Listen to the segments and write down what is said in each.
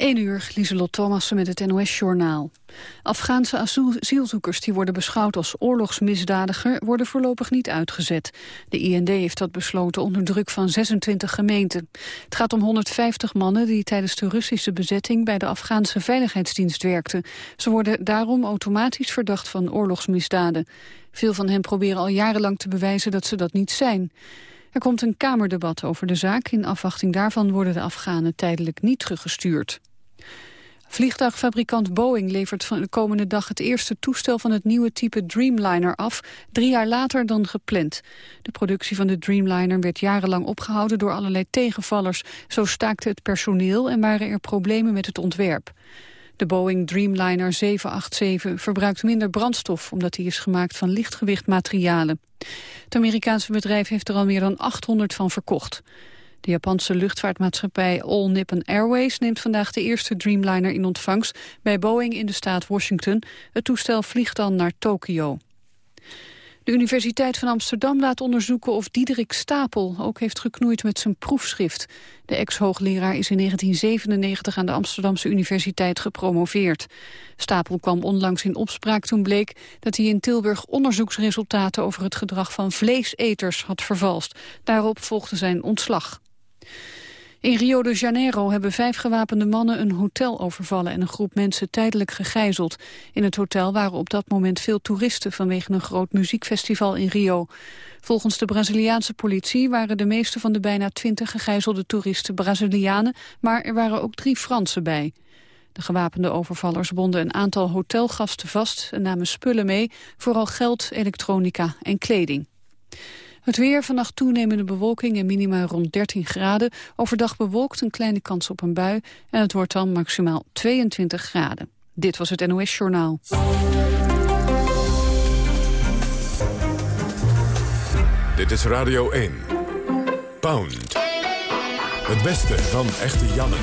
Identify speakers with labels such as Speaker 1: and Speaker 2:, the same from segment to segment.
Speaker 1: 1 uur, Lieselot Thomassen met het NOS-journaal. Afghaanse asielzoekers die worden beschouwd als oorlogsmisdadiger... worden voorlopig niet uitgezet. De IND heeft dat besloten onder druk van 26 gemeenten. Het gaat om 150 mannen die tijdens de Russische bezetting... bij de Afghaanse Veiligheidsdienst werkten. Ze worden daarom automatisch verdacht van oorlogsmisdaden. Veel van hen proberen al jarenlang te bewijzen dat ze dat niet zijn. Er komt een kamerdebat over de zaak. In afwachting daarvan worden de Afghanen tijdelijk niet teruggestuurd. Vliegtuigfabrikant Boeing levert van de komende dag het eerste toestel van het nieuwe type Dreamliner af, drie jaar later dan gepland. De productie van de Dreamliner werd jarenlang opgehouden door allerlei tegenvallers. Zo staakte het personeel en waren er problemen met het ontwerp. De Boeing Dreamliner 787 verbruikt minder brandstof... omdat hij is gemaakt van lichtgewicht materialen. Het Amerikaanse bedrijf heeft er al meer dan 800 van verkocht. De Japanse luchtvaartmaatschappij All Nippon Airways neemt vandaag de eerste Dreamliner in ontvangst bij Boeing in de staat Washington. Het toestel vliegt dan naar Tokio. De Universiteit van Amsterdam laat onderzoeken of Diederik Stapel ook heeft geknoeid met zijn proefschrift. De ex-hoogleraar is in 1997 aan de Amsterdamse Universiteit gepromoveerd. Stapel kwam onlangs in opspraak toen bleek dat hij in Tilburg onderzoeksresultaten over het gedrag van vleeseters had vervalst. Daarop volgde zijn ontslag. In Rio de Janeiro hebben vijf gewapende mannen een hotel overvallen en een groep mensen tijdelijk gegijzeld. In het hotel waren op dat moment veel toeristen vanwege een groot muziekfestival in Rio. Volgens de Braziliaanse politie waren de meeste van de bijna twintig gegijzelde toeristen Brazilianen, maar er waren ook drie Fransen bij. De gewapende overvallers bonden een aantal hotelgasten vast en namen spullen mee, vooral geld, elektronica en kleding. Het weer, vannacht toenemende bewolking en minima rond 13 graden. Overdag bewolkt, een kleine kans op een bui. En het wordt dan maximaal 22 graden. Dit was het NOS Journaal.
Speaker 2: Dit is Radio 1. Pound. Het beste van echte Janne.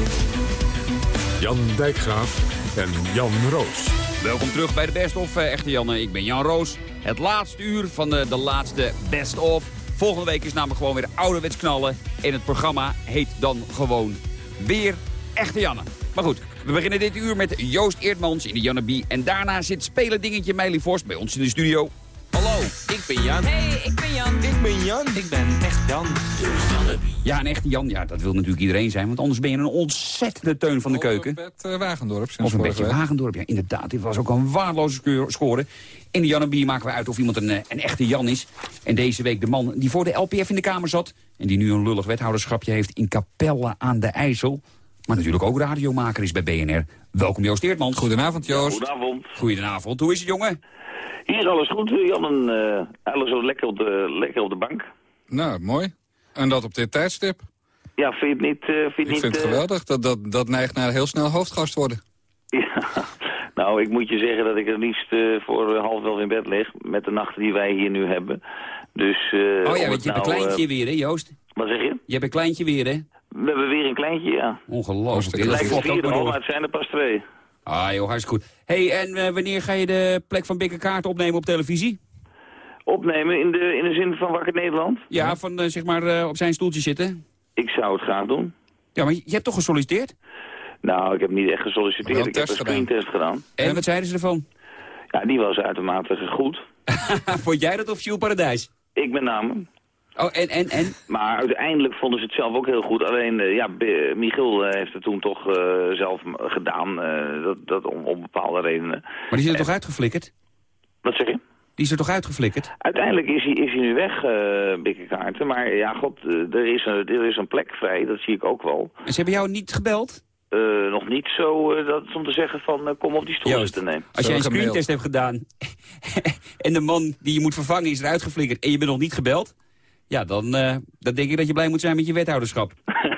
Speaker 2: Jan Dijkgraaf en Jan Roos.
Speaker 3: Welkom terug bij de Best of uh, Echte Janne. Ik ben Jan Roos. Het laatste uur van de, de laatste Best of. Volgende week is namelijk gewoon weer ouderwets knallen. En het programma heet dan gewoon weer Echte Janne. Maar goed, we beginnen dit uur met Joost Eertmans in de Janne B. En daarna zit spelen dingetje Meili Vos bij ons in de studio.
Speaker 4: Hallo, ik ben Jan.
Speaker 5: Hey, ik ben Jan.
Speaker 4: Ik ben Jan.
Speaker 5: Ik ben echt Jan.
Speaker 3: Ja, een echte Jan. Ja, dat wil natuurlijk iedereen zijn. Want anders ben je een ontzettende teun van de keuken.
Speaker 6: Of een uh, Wagendorp.
Speaker 3: Of een beetje Wagendorp, ja inderdaad. Dit was ook een waardeloze score. In de Jannebier maken we uit of iemand een, een echte Jan is. En deze week de man die voor de LPF in de Kamer zat... en die nu een lullig wethouderschapje heeft in Capelle aan de IJssel... maar natuurlijk ook radiomaker is bij BNR. Welkom Joost Eertmans.
Speaker 6: Goedenavond Joost.
Speaker 7: Goedenavond.
Speaker 3: Goedenavond. Hoe is het jongen?
Speaker 7: Hier alles goed, Jan. En, uh, alles lekker op, de, lekker op de bank.
Speaker 6: Nou, mooi. En dat op dit tijdstip.
Speaker 7: Ja, vind je het niet... Uh, vind je
Speaker 6: ik
Speaker 7: niet,
Speaker 6: vind het
Speaker 7: uh...
Speaker 6: geweldig. Dat, dat, dat neigt naar heel snel hoofdgast worden.
Speaker 7: Ja, nou, ik moet je zeggen dat ik er liefst uh, voor half elf in bed lig... met de nachten die wij hier nu hebben. Dus,
Speaker 3: oh ja, want je nou, hebt een kleintje weer, hè, Joost?
Speaker 7: Wat zeg je?
Speaker 3: Je hebt een kleintje weer, hè?
Speaker 7: We hebben weer een kleintje, ja.
Speaker 3: Ongelooflijk.
Speaker 7: Het lijkt er al, maar het zijn er pas twee.
Speaker 3: Ah joh, hartstikke goed. hey, en uh, wanneer ga je de plek van Bikke Kaart opnemen op televisie?
Speaker 7: Opnemen in de, in de zin van Wakker Nederland?
Speaker 3: Ja, van uh, zeg maar uh, op zijn stoeltje zitten.
Speaker 7: Ik zou het graag doen.
Speaker 3: Ja, maar je hebt toch gesolliciteerd?
Speaker 7: Nou, ik heb niet echt gesolliciteerd. Ik heb een screentest gedaan.
Speaker 3: En wat zeiden ze ervan?
Speaker 7: Ja, die was uitermate goed.
Speaker 3: Vond jij dat of Jules Paradijs?
Speaker 7: Ik met name.
Speaker 3: Oh, en, en, en?
Speaker 7: Maar uiteindelijk vonden ze het zelf ook heel goed. Alleen, uh, ja, B Michiel uh, heeft het toen toch uh, zelf gedaan. dat, dat om, om bepaalde redenen.
Speaker 3: Maar die is er toch uitgeflikkerd?
Speaker 7: Wat zeg je?
Speaker 3: Die is er toch uitgeflikkerd?
Speaker 7: Uiteindelijk is hij, is hij nu weg, uh, Bikkekaarten. Maar ja, god, er is, een, er is een plek vrij, dat zie ik ook wel.
Speaker 3: En ze hebben jou niet gebeld?
Speaker 7: Uh, nog niet zo uh, dat om te zeggen van uh, kom op die stoel zitten nemen.
Speaker 3: Als jij een screentest hebt gedaan en de man die je moet vervangen is eruit geflikkerd en je bent nog niet gebeld... Ja, dan, dan denk ik dat je blij moet zijn met je wethouderschap.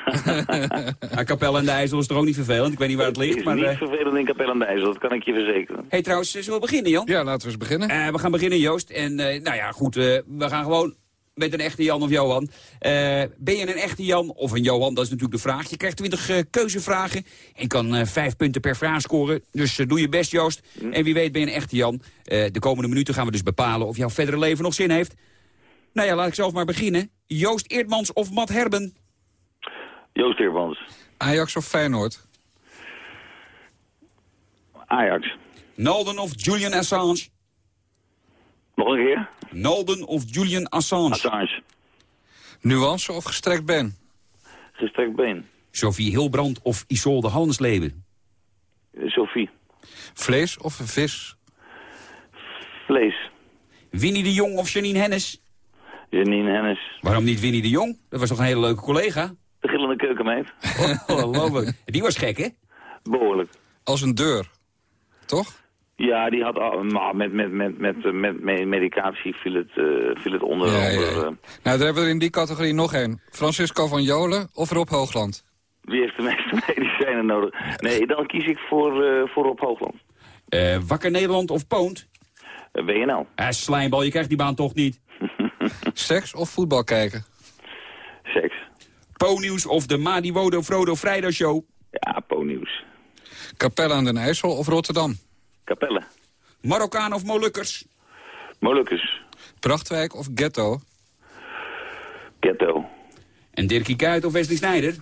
Speaker 3: ja, Kapel en de IJssel is toch ook niet vervelend? Ik weet niet waar het ligt.
Speaker 7: Het is
Speaker 3: maar,
Speaker 7: niet vervelend in Kapel en de IJssel, dat kan ik je verzekeren.
Speaker 3: hey, trouwens, zullen we beginnen, Jan?
Speaker 6: Ja, laten we eens beginnen.
Speaker 3: Uh, we gaan beginnen, Joost. En uh, nou ja, goed, uh, we gaan gewoon met een echte Jan of Johan. ben je een echte Jan of een Johan? Dat is natuurlijk de vraag. Je krijgt 20 keuzevragen en kan vijf punten per vraag scoren. Dus doe je best, Joost.
Speaker 7: Hm.
Speaker 3: En wie weet ben je een echte Jan. de komende minuten gaan we dus bepalen of jouw verdere leven nog zin heeft. Nou ja, laat ik zelf maar beginnen. Joost Eertmans of Matt Herben?
Speaker 7: Joost Eertmans.
Speaker 6: Ajax of Feyenoord?
Speaker 7: Ajax.
Speaker 3: Nolden of Julian Assange?
Speaker 7: Nog een keer?
Speaker 3: Nolden of Julian Assange?
Speaker 7: Assange.
Speaker 6: Nuance of gestrekt been?
Speaker 7: Gestrekt been.
Speaker 3: Sophie Hilbrand of Isolde Hallensleben?
Speaker 7: Eh, Sophie.
Speaker 6: Vlees of vis?
Speaker 7: Vlees.
Speaker 3: Winnie de Jong of Janine Hennis?
Speaker 7: Janine Hennis.
Speaker 3: Waarom niet Winnie de Jong? Dat was toch een hele leuke collega?
Speaker 7: De gillende keukenmeid.
Speaker 3: Ongelooflijk. Die was gek, hè?
Speaker 7: Behoorlijk.
Speaker 6: Als een deur. Toch?
Speaker 7: Ja, die had al, maar met, met, met, met, met, met medicatie viel het, eh, viel het onder.
Speaker 6: Ja,
Speaker 7: onder,
Speaker 6: ja.
Speaker 7: eh,
Speaker 6: Nou, daar hebben we er in die categorie nog één. Francisco van Jolen of Rob Hoogland?
Speaker 7: wie heeft de meeste medicijnen nodig? Nee, dan kies ik voor, eh voor Rob Hoogland.
Speaker 3: Eh, Wakker Nederland of Poont?
Speaker 7: WNL.
Speaker 3: Eh, slijmbal, je krijgt die baan toch niet.
Speaker 6: Seks of voetbal kijken?
Speaker 7: Seks.
Speaker 3: Po-nieuws of de Madi Wodo Frodo Vrijdag Show?
Speaker 7: Ja, Po-nieuws.
Speaker 6: Capelle aan den IJssel of Rotterdam?
Speaker 7: Capelle.
Speaker 3: Marokkaan of Molukkers?
Speaker 7: Molukkers.
Speaker 6: Prachtwijk of ghetto?
Speaker 7: Ghetto.
Speaker 3: En Dirkie Kuyt of Wesley Snijder?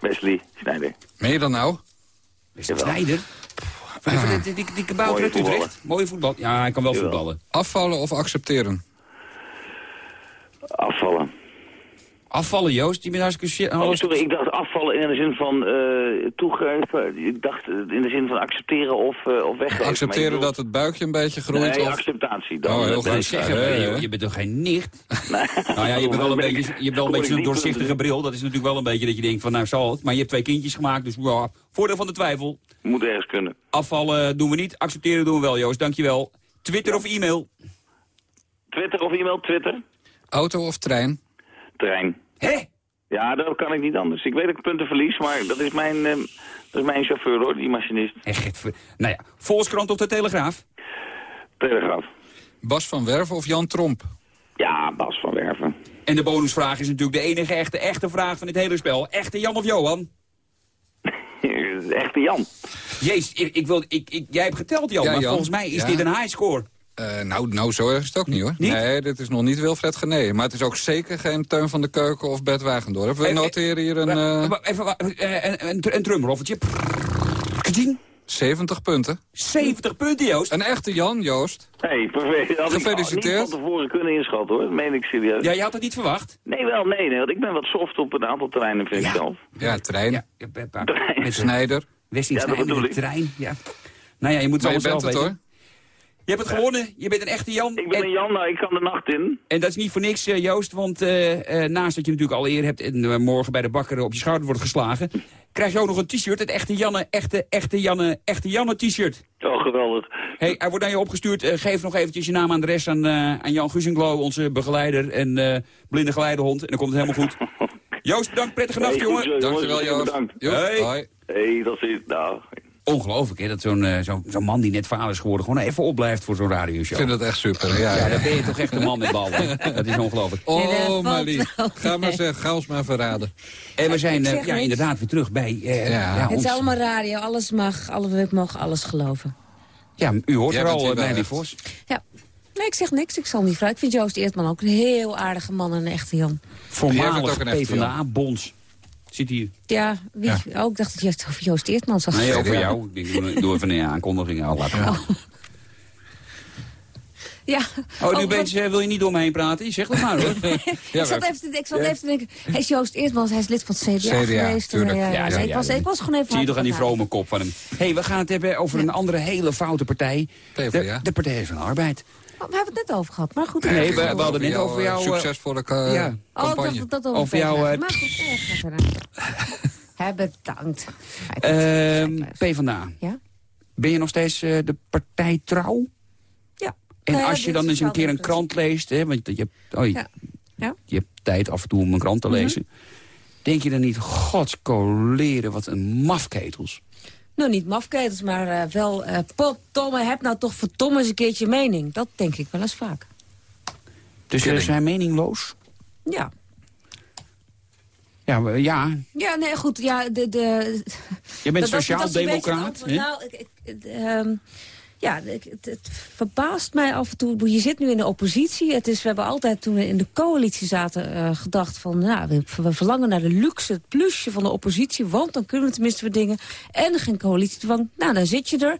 Speaker 7: Wesley Snijder.
Speaker 6: Meen je dat nou?
Speaker 3: Wesley. Snijder? Van die, die, die, kabouter uit Utrecht? Mooie voetbal. Ja, hij kan wel
Speaker 7: Jawel.
Speaker 3: voetballen.
Speaker 6: Afvallen of accepteren?
Speaker 7: Afvallen.
Speaker 3: Afvallen, Joost. Je bent hartstikke.
Speaker 7: Oh, sorry, ik dacht afvallen in de zin van eh, toegeven. Ik dacht eh, in de zin van accepteren of, eh of weggeven.
Speaker 6: Accepteren dat het buikje een beetje groeit?
Speaker 7: Nee,
Speaker 6: of...
Speaker 7: acceptatie. Dan,
Speaker 6: Oh, heel
Speaker 7: dat
Speaker 6: goed.
Speaker 7: is-
Speaker 3: Zeg
Speaker 6: Ja,
Speaker 3: even,
Speaker 6: ja,
Speaker 3: joh,
Speaker 6: ja.
Speaker 3: je bent toch geen nicht? Nou ja, je hebt wel een
Speaker 7: Ben ik-
Speaker 3: beetje, je hebt wel een beetje een doorzichtige bril. Dat is natuurlijk wel een beetje dat je denkt van nou zal het. Maar je hebt twee kindjes gemaakt, dus ja, voordeel van de twijfel.
Speaker 7: Moet ergens kunnen.
Speaker 3: Afvallen doen we niet, accepteren doen we wel, Joost. Dankjewel. Twitter of e-mail?
Speaker 7: Twitter of e-mail? Twitter?
Speaker 6: Auto of trein?
Speaker 7: Trein.
Speaker 3: Hé?
Speaker 7: Ja, dat kan ik niet anders. Ik weet dat ik punten verlies, maar dat is mijn, eh, dat is mijn chauffeur hoor, die machinist.
Speaker 3: Echt, nou ja, Volkskrant of de Telegraaf?
Speaker 7: Telegraaf.
Speaker 6: Bas van Werven of Jan Tromp?
Speaker 7: Ja, Bas van Werven.
Speaker 3: En de bonusvraag is natuurlijk de enige echte, echte vraag van dit hele spel. Echte Jan of Johan?
Speaker 7: Echte Jan.
Speaker 3: Jezus, ik, ik wil, ik, ik, jij hebt geteld, Jan,
Speaker 6: Ja,
Speaker 3: maar
Speaker 6: Jan.
Speaker 3: volgens mij is
Speaker 6: Ja.
Speaker 3: dit een high score.
Speaker 6: Eh, nou, nou, zo erg is het ook niet hoor.
Speaker 3: Niet?
Speaker 6: Nee, dit is nog niet Wilfred Gené. Maar het is ook zeker geen Teun van de Keuken of Bert Wagendorp. We
Speaker 3: Eh, eh,
Speaker 6: noteren hier een eh,
Speaker 3: wa- Even, eh, een, een, een drumroffeltje. Kadien.
Speaker 6: 70 punten.
Speaker 3: 70 punten, Joost.
Speaker 6: Een echte Jan, Joost.
Speaker 7: Hey, perfect. Had ik
Speaker 6: Gefeliciteerd.
Speaker 7: niet van tevoren kunnen inschatten hoor, dat meen ik serieus.
Speaker 3: Ja, je had het niet verwacht.
Speaker 7: Nee, wel, nee, nee, want ik ben wat soft op een aantal terreinen, vind ik zelf.
Speaker 6: Ja, trein.
Speaker 3: Ja.
Speaker 7: Trein.
Speaker 3: Met
Speaker 6: Snijder.
Speaker 3: Wesley
Speaker 7: Ja,
Speaker 3: Snijder, de trein. Ja. Nou ja, je moet
Speaker 6: je bent het
Speaker 3: weten.
Speaker 6: hoor.
Speaker 3: Je hebt het gewonnen. Je bent een echte Jan.
Speaker 7: Ik ben
Speaker 3: en,
Speaker 7: een Jan, nou, ik kan de nacht in.
Speaker 3: en dat is niet voor niks, eh, Joost. Want eh, eh, naast dat je natuurlijk al eer hebt... en morgen bij de bakker op je schouder wordt geslagen... krijg je ook nog een t-shirt. Het echte Janne, echte, echte Janne, echte Janne t-shirt.
Speaker 7: Oh, geweldig.
Speaker 3: Hey, hij wordt naar je opgestuurd. Geef nog eventjes je naam aan de rest aan, eh, aan Jan Guzenklo, onze begeleider en eh, blinde geleidehond. En dan komt het helemaal goed. Joost, bedankt. Prettige nacht,
Speaker 7: Hey,
Speaker 3: jongen.
Speaker 6: Dankjewel, Joost.
Speaker 7: Bedankt.
Speaker 3: Hey.
Speaker 6: hoi.
Speaker 7: hey, dat is het. Nou,
Speaker 3: Ongelooflijk, hè, dat zo'n eh, zo'n zo'n man die net vader is geworden... gewoon even opblijft voor zo'n radioshow.
Speaker 6: Ik vind het echt super. Ja,
Speaker 3: Ja,
Speaker 6: ja.
Speaker 3: dan ben je toch echt een man met ballen. Dat is ongelooflijk.
Speaker 5: Dat
Speaker 6: Oh,
Speaker 5: wel
Speaker 6: Ga maar zeggen. Ga ons maar verraden.
Speaker 3: En we zijn eh, ja, inderdaad weer terug bij eh,
Speaker 6: Ja.
Speaker 3: ja,
Speaker 5: Het
Speaker 3: ons-
Speaker 5: is allemaal radio, alles mag, alle, we mogen alles geloven.
Speaker 3: Ja, u hoort er al, Meili. Vos.
Speaker 5: Ja. Nee, ik zeg niks, ik zal niet vragen. Ik vind Joost Eertman ook een heel aardige man en een echte Jan.
Speaker 3: Voormalig PvdA-bons. Zit hier.
Speaker 5: Ja, wie? Oh, ik dacht dat je het over Joost Eertman zag.
Speaker 3: Nee, over
Speaker 6: ja.
Speaker 3: jou. Ik doe- doe even een aankondiging. al laten gaan.
Speaker 5: Ja.
Speaker 3: Oh, nu
Speaker 5: wat-
Speaker 3: opeens eh, wil je niet door me heen praten? Zeg dat maar hoor.
Speaker 6: Ja,
Speaker 5: ik zat even, te- ik zat even te denken, hij is Joost Eertman, hij is lid van het CDA,
Speaker 6: CDA,
Speaker 5: geweest.
Speaker 6: tuurlijk.
Speaker 5: Ja, ja,
Speaker 3: Ja,
Speaker 5: ja.
Speaker 3: ja,
Speaker 5: ik, was,
Speaker 3: ja.
Speaker 5: ik was gewoon even
Speaker 3: Zie je toch aan die vrome kop van hem. hey, we gaan het hebben over een andere hele foute partij.
Speaker 6: PvdA.
Speaker 3: De, de Partij van de Arbeid.
Speaker 5: Oh, we hebben het net over gehad, maar goed.
Speaker 3: Nee, we- hadden net
Speaker 6: jouw,
Speaker 3: over
Speaker 6: eh,
Speaker 3: jou, eh,
Speaker 6: succesvolle eh,
Speaker 3: ja.
Speaker 5: Oh, ik
Speaker 6: campagne.
Speaker 5: dat dat over,
Speaker 3: Over jou,
Speaker 5: PvdA
Speaker 3: eh,
Speaker 5: Maar goed, eh, bedankt.
Speaker 3: Ehm PvdA.
Speaker 5: Ja?
Speaker 3: Ben je nog steeds eh, de partij trouw?
Speaker 5: Ja.
Speaker 3: En
Speaker 5: Nee,
Speaker 3: als je dan eens een keer een krant leest, hè, want je hebt, oh, je,
Speaker 5: Ja. Ja.
Speaker 3: je hebt tijd af en toe om een krant te
Speaker 5: Mhm.
Speaker 3: lezen. Denk je dan niet, godskoleren, wat een mafketels.
Speaker 5: Nou, niet mafketels, maar eh, wel... eh potdomme, heb nou toch verdomme eens een keertje mening. Dat denk ik wel eens vaak.
Speaker 3: Dus ze
Speaker 6: Killing.
Speaker 3: zijn meningloos?
Speaker 5: Ja.
Speaker 3: Ja, we- ja.
Speaker 5: Ja, nee, goed. Ja, de, de,
Speaker 3: je bent sociaal-democraat.
Speaker 5: Nou, ik, ik, ehm, ja, het, het verbaast mij af en toe. Je zit nu in de oppositie. Het is, we hebben altijd, toen we in de coalitie zaten, eh, gedacht van... Nou, we, we verlangen naar de luxe, het plusje van de oppositie. Want dan kunnen we tenminste weer dingen. En geen coalitiedwang. Nou, dan zit je er.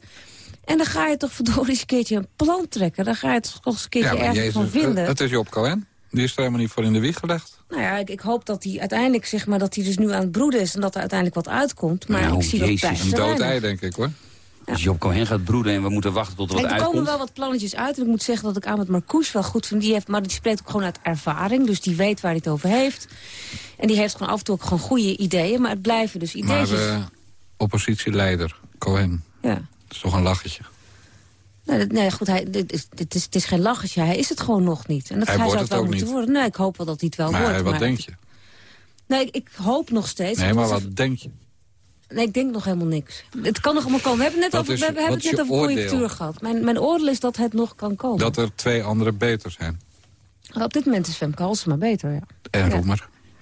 Speaker 5: En dan ga je toch verdorie eens een keertje een plan trekken. Dan ga je toch eens een keertje ergens
Speaker 6: Jezus,
Speaker 5: van vinden.
Speaker 6: Het is Job Cohen. Die is er helemaal niet voor in de wieg gelegd.
Speaker 5: Nou ja, ik, ik hoop dat hij uiteindelijk, zeg maar, dat hij dus nu aan het broeden is... en dat er uiteindelijk wat uitkomt. Maar
Speaker 3: Nou,
Speaker 5: ik zie dat bij
Speaker 6: Een dood ei, denk ik, hoor.
Speaker 3: Dus Job Cohen gaat broeden en we moeten wachten tot er wat
Speaker 5: Kijk, er komen
Speaker 3: uitkomt.
Speaker 5: wel wat plannetjes uit. En ik moet zeggen dat ik Ahmed Marcouch wel goed vind. Die heeft, maar die spreekt ook gewoon uit ervaring. Dus die weet waar hij het over heeft. En die heeft gewoon af en toe ook gewoon goede ideeën. Maar het blijven dus
Speaker 6: Maar
Speaker 5: ideetjes.
Speaker 6: eh, oppositieleider, Cohen,
Speaker 5: ja.
Speaker 6: dat is toch een lachetje.
Speaker 5: Nee, goed, hij, dit is, dit is, het is geen lachetje. Hij is het gewoon nog niet. En dat
Speaker 6: Hij
Speaker 5: hij
Speaker 6: wordt
Speaker 5: zou
Speaker 6: het
Speaker 5: wel
Speaker 6: ook
Speaker 5: moeten
Speaker 6: niet.
Speaker 5: worden. Nee, ik hoop wel dat hij het wel
Speaker 6: Maar
Speaker 5: wordt.
Speaker 6: wat denk je?
Speaker 5: Nee, ik, ik hoop nog steeds.
Speaker 6: Nee, maar
Speaker 5: als-
Speaker 6: wat denk je?
Speaker 5: Nee, ik denk nog helemaal niks. Het kan nog allemaal komen. We hebben het net over,
Speaker 6: is-
Speaker 5: we hebben het net over conjunctuur gehad. Mijn, mijn oordeel is dat het nog kan komen.
Speaker 6: Dat er twee anderen beter zijn.
Speaker 5: Op dit moment is Femke Halsema beter, ja.
Speaker 6: En
Speaker 5: Ja.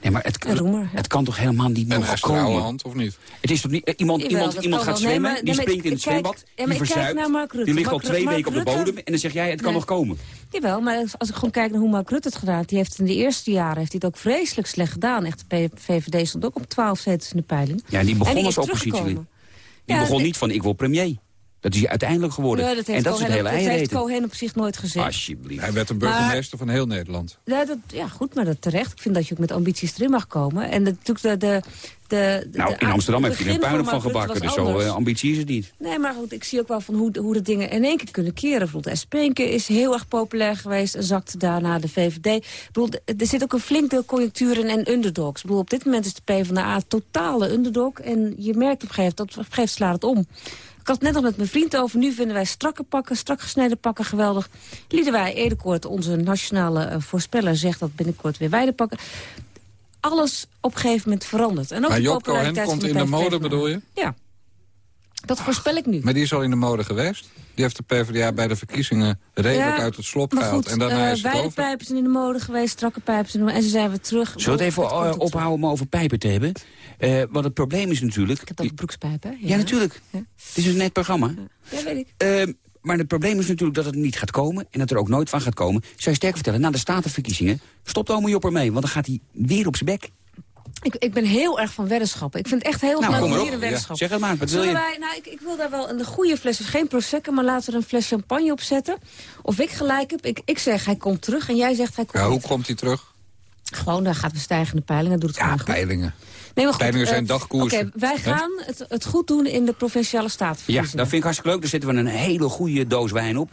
Speaker 3: Nee, maar het,
Speaker 5: En Roemer, ja.
Speaker 3: het kan toch helemaal niet
Speaker 6: En
Speaker 3: nog
Speaker 6: Esther
Speaker 3: komen?
Speaker 6: Of niet?
Speaker 3: Het is toch niet, eh, iemand,
Speaker 5: Jawel,
Speaker 3: iemand, iemand gaat
Speaker 5: wel. Nee,
Speaker 3: zwemmen,
Speaker 5: maar-
Speaker 3: die springt in het
Speaker 5: kijk-
Speaker 3: zwembad,
Speaker 5: ja,
Speaker 3: die verzuipt,
Speaker 5: Rutte.
Speaker 3: die ligt al
Speaker 5: Mark-
Speaker 3: twee
Speaker 5: Mark
Speaker 3: weken op de bodem en dan zeg jij het kan
Speaker 5: Nee.
Speaker 3: nog komen.
Speaker 5: Jawel, maar als ik gewoon kijk naar hoe Mark Rutte het gedaan heeft... die heeft in de eerste jaren heeft hij het ook vreselijk slecht gedaan. Echt, de VVD stond ook op 12 zetels in de peiling.
Speaker 3: Ja, die
Speaker 5: En
Speaker 3: begon
Speaker 5: die
Speaker 3: als oppositielid. Die
Speaker 5: Ja,
Speaker 3: begon niet van ik wil premier. Dat is hij uiteindelijk geworden.
Speaker 5: Ja, dat heeft
Speaker 3: en dat is het
Speaker 5: Cohen-
Speaker 3: hele
Speaker 5: dat heeft. Cohen op zich nooit gezegd.
Speaker 3: Alsjeblieft.
Speaker 6: Hij werd de burgemeester van heel Nederland.
Speaker 5: Ja, dat, ja, goed, maar dat terecht. Ik vind dat je ook met ambities erin mag komen. En natuurlijk de, de, de, de-
Speaker 3: Nou, in Amsterdam heeft hij er een puinhoop van gebakken. Dus zo eh, ambitie is het niet.
Speaker 5: Nee, maar goed, ik zie ook wel van hoe, de- hoe de dingen in één keer kunnen keren. Bijvoorbeeld de SP een keer is heel erg populair geweest... en zakte daarna de VVD. Ik bedoel, er zit ook een flink deel conjuncturen en underdogs. Ik bedoel, op dit moment is de PvdA totale underdog... en je merkt op een gegeven moment, dat op een gegeven moment slaat het om. Had net nog met mijn vriend over. Nu vinden wij strakke pakken, strak gesneden pakken geweldig. Liedewij Edekoort, onze nationale eh, voorspeller, zegt dat binnenkort weer wij de pakken. Alles op een gegeven moment verandert. En ook
Speaker 6: Maar Job Cohen komt in de mode, bedoel je?
Speaker 5: Ja. Dat voorspel ik nu.
Speaker 6: Maar die is al in de mode geweest. Die heeft de PvdA bij de verkiezingen redelijk
Speaker 5: Ja,
Speaker 6: uit het slop
Speaker 5: Maar
Speaker 6: gehaald.
Speaker 5: goed,
Speaker 6: en daarna
Speaker 5: eh,
Speaker 6: is het
Speaker 5: wijde
Speaker 6: over.
Speaker 5: pijpen zijn in de mode geweest, strakke pijpen zijn in de mode. En ze zijn weer terug.
Speaker 3: Zullen we het even
Speaker 5: Het komt
Speaker 3: eh, ophouden om over pijpen te hebben? Eh, want het probleem is natuurlijk...
Speaker 5: Ik heb ook broekspijpen, hè?
Speaker 3: Ja, natuurlijk.
Speaker 5: Ja.
Speaker 3: Het is een net programma.
Speaker 5: Ja, weet ik.
Speaker 3: Ehm, maar het probleem is natuurlijk dat het niet gaat komen... en dat er ook nooit van gaat komen. Zou je sterk vertellen, na de statenverkiezingen... stopt Ome Job ermee, want dan gaat hij weer op zijn bek.
Speaker 5: Ik. Ik ben heel erg van weddenschappen. Ik vind het echt heel
Speaker 3: Nou,
Speaker 5: leuk hier een weddenschap.
Speaker 3: Zeg het maar, wat wil je?
Speaker 5: wij, nou, ik, ik wil daar wel een goede fles, dus geen prosecco, maar laten we er een fles champagne op zetten. Of ik gelijk heb. Ik, ik zeg hij komt terug en jij zegt hij komt
Speaker 6: Ja, hoe komt hij terug?
Speaker 5: Gewoon, dan gaat we stijgende peilingen, doet het
Speaker 6: Ja, peilingen.
Speaker 5: Nee, maar goed,
Speaker 6: peilingen zijn
Speaker 5: eh,
Speaker 6: dagkoersen.
Speaker 5: Oké, wij gaan het, het goed doen in de provinciale
Speaker 3: Ja,
Speaker 5: statenverkiezingen.
Speaker 3: dat vind ik hartstikke leuk. Daar zetten we een hele goede doos wijn op.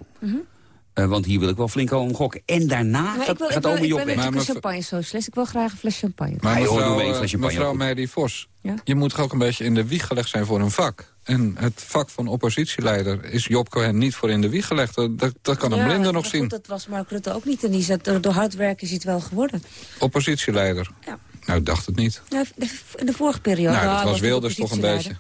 Speaker 3: Eh, want hier wil ik wel flink om gokken. En daarna
Speaker 5: Maar
Speaker 3: gaat,
Speaker 5: ik, wil,
Speaker 3: gaat
Speaker 5: ik
Speaker 3: Job
Speaker 5: ben
Speaker 3: weg.
Speaker 6: Maar
Speaker 5: een champagne socialist. Ik wil graag een fles champagne.
Speaker 6: Maar mevrouw,
Speaker 3: champagne
Speaker 6: mevrouw. Meidy Vos,
Speaker 5: Ja?
Speaker 6: je moet toch ook een beetje in de wieg gelegd zijn voor een vak. En het vak van oppositieleider is Job Cohen niet voor in de wieg gelegd. Dat, dat kan een
Speaker 5: Ja,
Speaker 6: blinde nog
Speaker 5: goed,
Speaker 6: zien.
Speaker 5: dat was Mark Rutte ook niet. En die zet, door, door hard werken is hij het wel geworden.
Speaker 6: Oppositieleider.
Speaker 5: Ja.
Speaker 6: Nou, ik dacht het niet.
Speaker 5: Ja, In de vorige periode.
Speaker 6: nou, dat
Speaker 5: hij
Speaker 6: was
Speaker 5: de
Speaker 6: Wilders toch een beetje.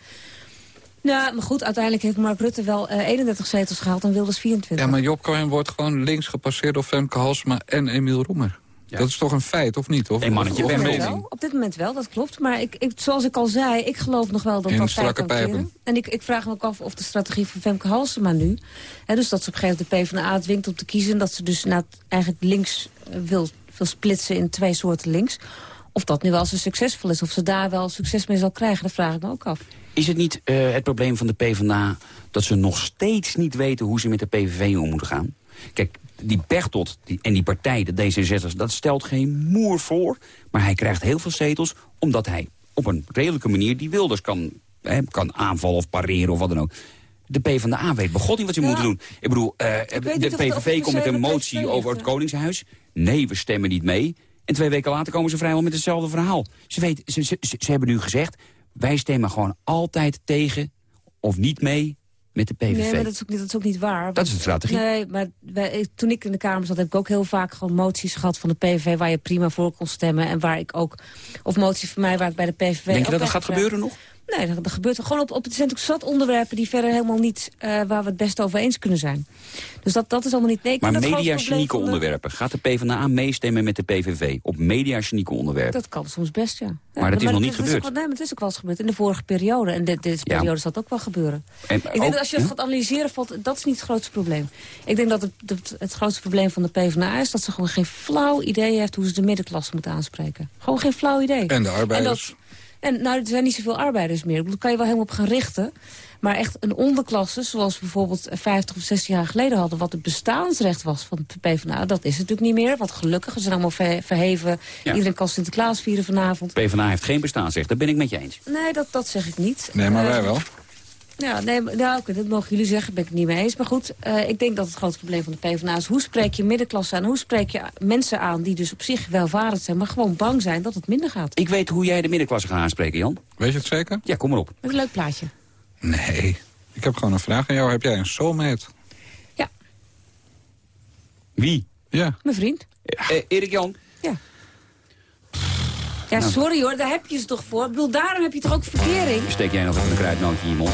Speaker 5: Ja, maar goed, uiteindelijk heeft Mark Rutte wel eh, 31 zetels gehaald en Wilders 24.
Speaker 6: Ja, maar Job Cohen wordt gewoon links gepasseerd door Femke Halsema en Emiel Roemer.
Speaker 3: Ja.
Speaker 6: Dat is toch een feit, of niet? Of,
Speaker 3: Een mannetje
Speaker 6: of
Speaker 5: wel, op dit moment wel, dat klopt. Maar ik, ik, zoals ik al zei, ik geloof nog wel dat
Speaker 6: In
Speaker 5: dat tijd kan keren. En ik, ik vraag me ook af of de strategie van Femke Halsema nu... Hè, dus dat ze op een gegeven moment de PvdA dwingt om te kiezen... dat ze dus nou, eigenlijk links eh, wil, wil splitsen in twee soorten links... of dat nu wel zo succesvol is, of ze daar wel succes mee zal krijgen... dat vraag ik me ook af.
Speaker 3: Is het niet eh, het probleem van de PvdA dat ze nog steeds niet weten hoe ze met de PVV om moeten gaan? Kijk, die Pechtold die, en die partij, de D66, dat stelt geen moer voor. Maar hij krijgt heel veel zetels omdat hij op een redelijke manier die Wilders kan, hè, kan aanvallen of pareren of wat dan ook. De PvdA weet begot niet wat ze
Speaker 5: Ja.
Speaker 3: moeten doen. Ik bedoel, eh, de PVV komt met een motie over het
Speaker 5: heeft,
Speaker 3: Koningshuis. Nee, we stemmen niet mee. En twee weken later komen ze vrijwel met hetzelfde verhaal. Ze, weet, ze, ze, ze, ze hebben nu gezegd, wij stemmen gewoon altijd tegen of niet mee met de PVV.
Speaker 5: Nee, maar dat is ook niet, dat is ook niet waar.
Speaker 3: Dat is de strategie.
Speaker 5: Nee, maar wij, toen ik in de Kamer zat, heb ik ook heel vaak gewoon moties gehad van de PVV... waar je prima voor kon stemmen. En waar ik ook, of moties van mij waar ik bij de PVV...
Speaker 3: Denk je dat dat gaat gebeuren nog?
Speaker 5: Nee, dat, dat gebeurt er gewoon op, op. Het zijn natuurlijk zat onderwerpen die verder helemaal niet... eh, waar we het best over eens kunnen zijn. Dus dat, dat is allemaal niet... Nee, ik
Speaker 3: Maar
Speaker 5: dat het
Speaker 3: mediagenieke
Speaker 5: de-
Speaker 3: onderwerpen. Gaat de PvdA meestemmen met de PVV op mediagenieke onderwerpen?
Speaker 5: Dat kan soms best, ja. ja
Speaker 3: Maar dat is nog niet
Speaker 5: het
Speaker 3: gebeurd.
Speaker 5: wel- nee, maar het is ook wel eens gebeurd in de vorige periode. En dit, deze
Speaker 3: Ja.
Speaker 5: periode zal het ook wel gebeuren.
Speaker 3: En
Speaker 5: Ik denk
Speaker 3: ook-
Speaker 5: dat als je het
Speaker 3: ja?
Speaker 5: gaat analyseren, valt, dat is niet het grootste probleem. Ik denk dat het, het, het grootste probleem van de PvdA is... dat ze gewoon geen flauw idee heeft hoe ze de middenklasse moeten aanspreken. Gewoon geen flauw idee.
Speaker 6: En de arbeiders.
Speaker 5: En dat, En nou, er zijn niet zoveel arbeiders meer. Daar kan je wel helemaal op gaan richten. Maar echt een onderklasse, zoals we bijvoorbeeld 50 of 60 jaar geleden hadden... wat het bestaansrecht was van de PvdA, dat is het natuurlijk niet meer. Wat gelukkig, ze zijn allemaal ver- verheven.
Speaker 8: Ja.
Speaker 5: Iedereen kan Sinterklaas vieren vanavond.
Speaker 8: PvdA heeft geen bestaansrecht, daar ben ik met je eens.
Speaker 5: Nee, dat, dat zeg ik niet.
Speaker 6: Nee, maar
Speaker 5: Eh,
Speaker 6: wij wel.
Speaker 5: Ja, nee, nou, oké, dat mogen jullie zeggen, ben ik het niet mee eens. Maar goed, eh, ik denk dat het grote probleem van de PvdA is... hoe spreek je middenklasse aan? Hoe spreek je mensen aan die dus op zich welvarend zijn... maar gewoon bang zijn dat het minder gaat?
Speaker 8: Ik weet hoe jij de middenklasse gaat aanspreken, Jan.
Speaker 6: Weet je het zeker?
Speaker 8: Ja, kom maar op.
Speaker 5: Met een leuk plaatje.
Speaker 6: Nee. Ik heb gewoon een vraag aan jou. Heb jij een soulmate?
Speaker 5: Ja,
Speaker 8: Wie?
Speaker 6: Ja.
Speaker 5: mijn vriend.
Speaker 8: Eh, eh, Erik Jan?
Speaker 5: Ja. Ja, sorry hoor, daar heb je ze toch voor. Ik bedoel, daarom heb je toch ook verkering?
Speaker 8: Steek jij nog even een kruidnootje in je mond.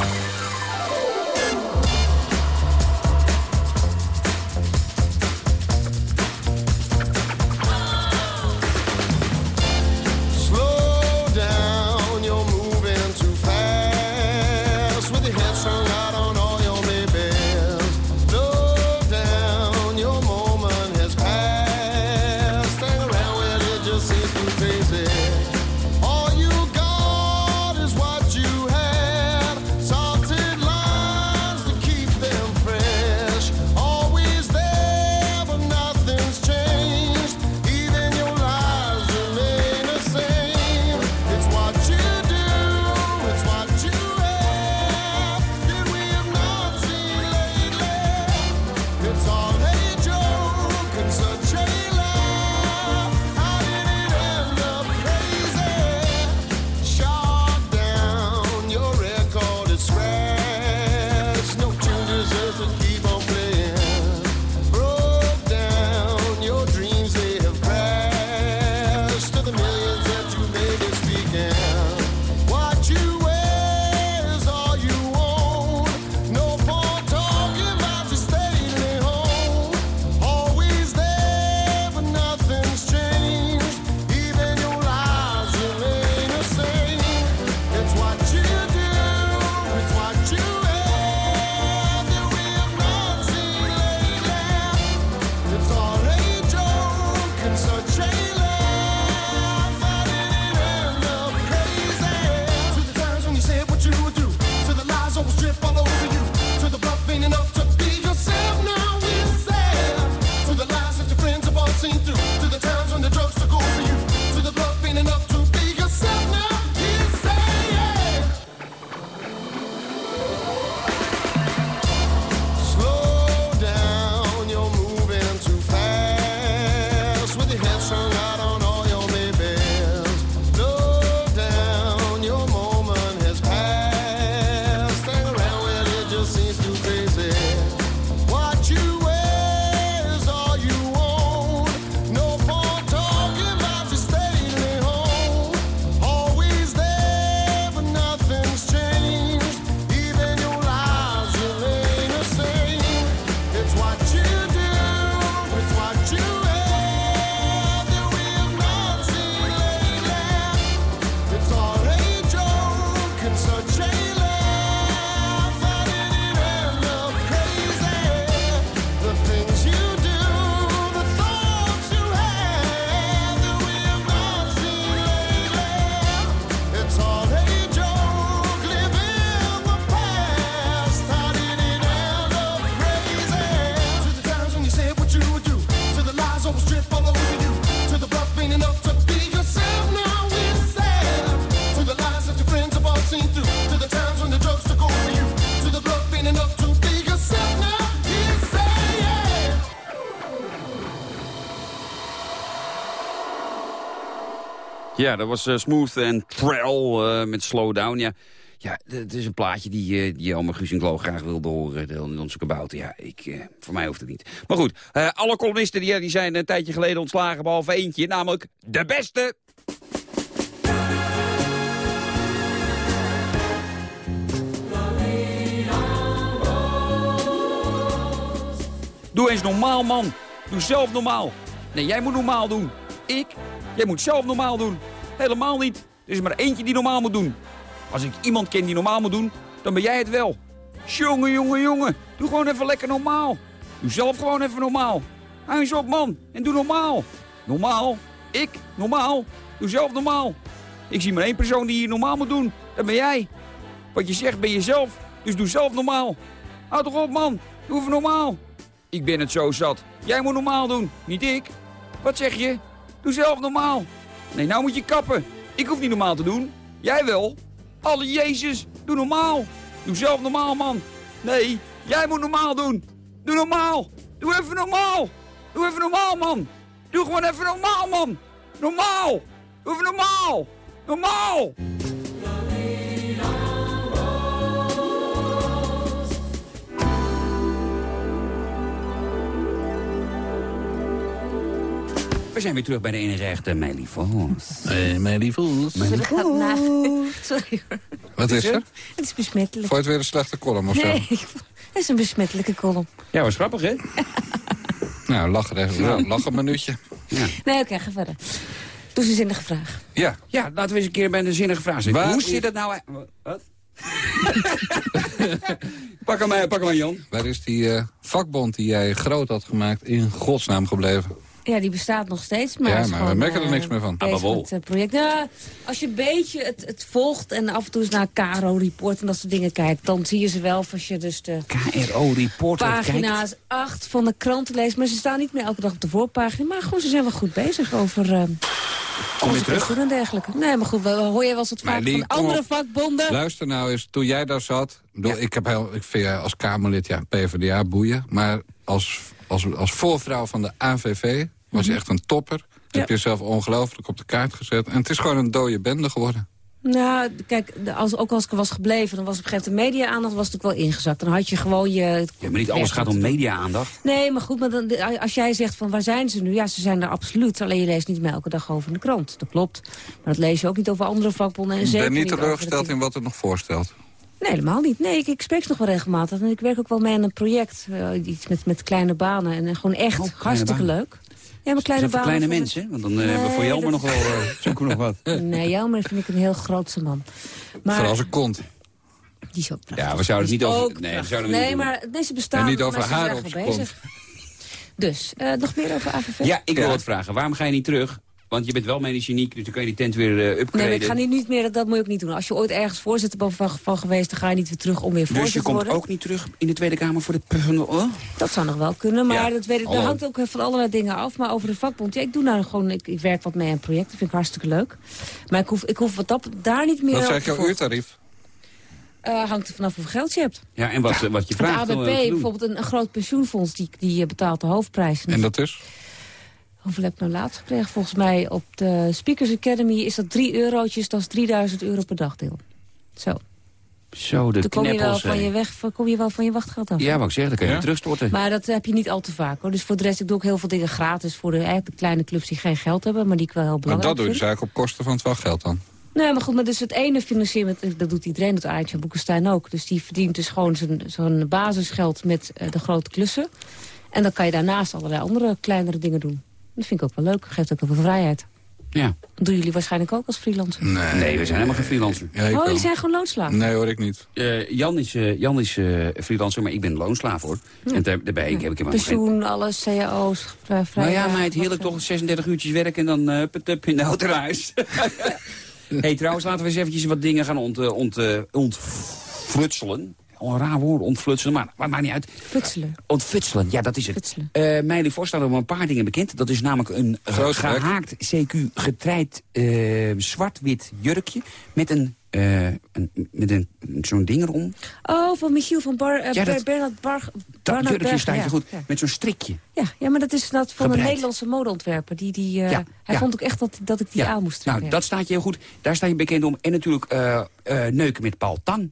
Speaker 8: Ja, dat was eh, Smooth en Trell eh, met Slowdown. Ja, ja het is een plaatje die, eh die Elmer Guus en Klo graag wilde horen. De onze kabouter. Ja, ik, voor mij hoeft het niet. Maar goed, alle columnisten die, die zijn een tijdje geleden ontslagen... behalve eentje, namelijk de beste. Doe eens normaal, man. Doe zelf normaal. Nee, jij moet normaal doen. Ik? Jij moet zelf normaal doen. Helemaal niet. Er is maar eentje die normaal moet doen. Als ik iemand ken die normaal moet doen, dan ben jij het wel. Jongen, jongen, jongen. Doe gewoon even lekker normaal. Doe zelf gewoon even normaal. Hou eens op, man. En doe normaal. Normaal? Ik? Normaal? Doe zelf normaal.
Speaker 3: Ik zie maar één persoon die hier normaal moet doen. Dat ben jij. Wat je zegt ben je zelf. Dus doe zelf normaal. Houd toch op, man. Doe even normaal. Ik ben het zo zat. Jij moet normaal doen, niet ik. Wat zeg je? Doe zelf normaal. Nee, nou moet je kappen. Ik hoef niet normaal te doen. Jij wel. Alle Jezus, doe normaal. Doe zelf normaal, man. Nee, jij moet normaal doen. Doe normaal. Doe even normaal. Doe even normaal, man. Doe gewoon even normaal, man. Normaal. Doe even normaal. Normaal. We zijn weer terug bij de enige echte Meili Vos.
Speaker 5: Gaan na- Sorry hoor.
Speaker 6: Wat is er?
Speaker 5: Het is besmettelijk.
Speaker 6: Je het weer een slechte column of zo?
Speaker 5: Nee, het is een besmettelijke column.
Speaker 3: Ja, was grappig, hè?
Speaker 6: Nou, lach, er even, lach een minuutje.
Speaker 5: Nee, oké, ga verder. Doe eens een zinnige vraag.
Speaker 6: Ja,
Speaker 3: Ja, laten we eens een keer bij de zinnige vraag zitten.
Speaker 6: Waar
Speaker 3: Hoe
Speaker 6: is-
Speaker 3: zit het nou... Wat? pak hem, pak hem aan, Jan.
Speaker 6: waar is die eh, vakbond die jij groot had gemaakt in godsnaam gebleven?
Speaker 5: Ja, die bestaat nog steeds. Maar
Speaker 6: Ja, maar
Speaker 5: gewoon,
Speaker 6: we merken er
Speaker 5: eh,
Speaker 6: niks meer van.
Speaker 5: het project. Nou, als je een beetje het, het volgt en af en toe eens naar Caro Report en dat soort dingen kijkt... dan zie je ze wel als je dus de
Speaker 3: KRO-reporter kijkt.
Speaker 5: pagina's 8 van de kranten leest. Maar ze staan niet meer elke dag op de voorpagina. Maar gewoon, ze zijn wel goed bezig over... eh
Speaker 3: Kom je terug?
Speaker 5: en dergelijke. Nee, maar goed, wel- hoor je wel eens wat
Speaker 6: Maar
Speaker 5: vaak
Speaker 6: die-
Speaker 5: van andere
Speaker 6: op.
Speaker 5: vakbonden?
Speaker 6: Luister nou eens, toen jij daar zat... bedoel, ik, heb heel, ik vind jij als Kamerlid, ja, PvdA, boeien. Maar als, als, als voorvrouw van de AVV was je echt een topper.
Speaker 5: Mhm. Ja.
Speaker 6: Heb je jezelf ongelooflijk op de kaart gezet. En het is gewoon een dode bende geworden.
Speaker 5: Nou, kijk, als, ook als ik er was gebleven, dan was op een gegeven moment de media-aandacht was natuurlijk wel ingezakt. Dan had je gewoon je...
Speaker 3: Ja, maar niet alles gaat om media-aandacht.
Speaker 5: Nee, maar goed, maar dan, als jij zegt van waar zijn ze nu? Ja, ze zijn er absoluut. Alleen je leest niet meer elke dag over in de krant. Dat klopt. Maar dat lees je ook niet over andere vakbonden. En
Speaker 6: Ik
Speaker 5: zeker
Speaker 6: ben niet
Speaker 5: over
Speaker 6: teleurgesteld in wat het nog voorstelt.
Speaker 5: Nee, helemaal niet. Nee, ik, ik spreek ze nog wel regelmatig. En ik werk ook wel mee aan een project. eh, iets met, met kleine banen. En gewoon echt
Speaker 3: Oh,
Speaker 5: hartstikke
Speaker 3: banen.
Speaker 5: leuk. Ja, maar kleine banen.
Speaker 3: kleine mensen, want dan eh, hebben we voor Jelmer
Speaker 5: dat-
Speaker 3: nog wel eh, zoeken we nog wat.
Speaker 5: Nee, Jelmer vind ik een heel grootse man. Maar
Speaker 6: Vooral zijn kont.
Speaker 5: die is ook prachtig.
Speaker 3: Ja, we zouden het niet over...
Speaker 5: ook
Speaker 3: Nee, we zouden
Speaker 5: nee
Speaker 3: niet
Speaker 5: maar deze bestaan.
Speaker 6: En niet over
Speaker 5: maar
Speaker 6: haar op
Speaker 5: wel
Speaker 6: zijn kont.
Speaker 5: bezig. Dus, eh, nog meer over AVV?
Speaker 3: Ja, ik wil
Speaker 6: Ja.
Speaker 3: wat vragen. Waarom ga je niet terug? Want je bent wel medisch uniek, dus dan kan je die tent weer eh
Speaker 5: Nee,
Speaker 3: upgraden.
Speaker 5: maar ik ga niet, niet meer, dat moet je ook niet doen. Als je ooit ergens voorzitter bent van, van geweest, dan ga je niet weer terug om weer voorzitter
Speaker 3: dus je
Speaker 5: te
Speaker 3: komt
Speaker 5: worden.
Speaker 3: ook niet terug in de Tweede Kamer voor de... Oh?
Speaker 5: Dat zou nog wel kunnen, maar
Speaker 3: Ja,
Speaker 5: dat, weet ik, dat hangt ook van allerlei dingen af. Maar over de vakbond, ja, ik doe nou gewoon, ik, ik werk wat mee aan projecten, vind ik hartstikke leuk. Maar ik hoef, ik hoef wat dat, daar niet meer
Speaker 6: Wat
Speaker 5: te
Speaker 6: jouw uurtarief?
Speaker 5: Eh, hangt er vanaf hoeveel geld je hebt.
Speaker 3: Ja, en wat, eh, wat je vraagt
Speaker 5: ABP,
Speaker 3: eh, te doen.
Speaker 5: bijvoorbeeld een, een groot pensioenfonds, die, die eh, betaalt de hoofdprijs.
Speaker 6: En dat is?
Speaker 5: Hoeveel heb ik nou laatst gekregen? Volgens mij op de Speakers Academy is dat 3 eurotjes, dat is 3000 euro per dagdeel. Zo,
Speaker 3: Zo, de
Speaker 5: dan kom je, wel van je weg, kom je wel van je wachtgeld af.
Speaker 3: Ja, wat ik zeg, dan kun je
Speaker 6: Ja?
Speaker 3: terugstorten.
Speaker 5: Maar dat heb je niet al te vaak hoor. Dus voor de rest, ik doe ook heel veel dingen gratis voor de, de kleine clubs die geen geld hebben, maar die ik wel heel
Speaker 6: Maar
Speaker 5: belangrijk
Speaker 6: dat doe je dus eigenlijk op kosten van het wachtgeld dan.
Speaker 5: Nee, maar goed, maar dus het ene financieren, met, dat doet iedereen, dat Aartje Boekenstein ook. Dus die verdient dus gewoon zijn- zo'n basisgeld met eh, de grote klussen. En dan kan je daarnaast allerlei andere kleinere dingen doen. Dat vind ik ook wel leuk, geeft ook heel veel vrijheid.
Speaker 3: Ja.
Speaker 5: Dat doen jullie waarschijnlijk ook als freelancer.
Speaker 6: Nee,
Speaker 3: Nee, we zijn helemaal geen freelancer.
Speaker 6: Ja, ik
Speaker 5: oh,
Speaker 6: wel.
Speaker 5: jullie zijn gewoon loonslaaf.
Speaker 6: Nee hoor, ik niet.
Speaker 3: Eh, Jan is, eh, Jan is eh, freelancer, maar ik ben loonslaaf hoor. En daar- daarbij heb ik geen...
Speaker 5: Pensioen, alles, cao's, vrij, vrij
Speaker 3: Nou ja, meid, heerlijk toch 36 uurtjes werken en dan uh, put in de auto huis. hey, trouwens, laten we eens eventjes wat dingen gaan ont, ont, ontfrutselen. Een raar woord, ontflutselen, maar, maar maakt niet uit.
Speaker 5: Futselen.
Speaker 3: Ontfutselen, ja, dat is het.
Speaker 5: Futselen.
Speaker 3: Eh Meili Vos staat over een paar dingen bekend. Dat is namelijk een eh,
Speaker 6: Groot
Speaker 3: gehaakt, CQ getreid eh, zwart-wit jurkje... met een, eh, een met een zo'n ding erom.
Speaker 5: Oh, van Michiel van Bar, eh,
Speaker 3: Ja, dat-
Speaker 5: Bernard Bar,
Speaker 3: Dat jurkje staat je
Speaker 5: ja.
Speaker 3: goed.
Speaker 5: Ja.
Speaker 3: Met zo'n strikje.
Speaker 5: Ja, ja, maar dat is dat van een. Nederlandse modeontwerper. Die, die, eh,
Speaker 3: Ja,
Speaker 5: hij
Speaker 3: ja.
Speaker 5: vond ook echt dat, dat ik die aan moest trekken.
Speaker 3: Nou, dat staat je heel goed. Daar sta je bekend om. En natuurlijk eh, eh, neuken met Paul Tang.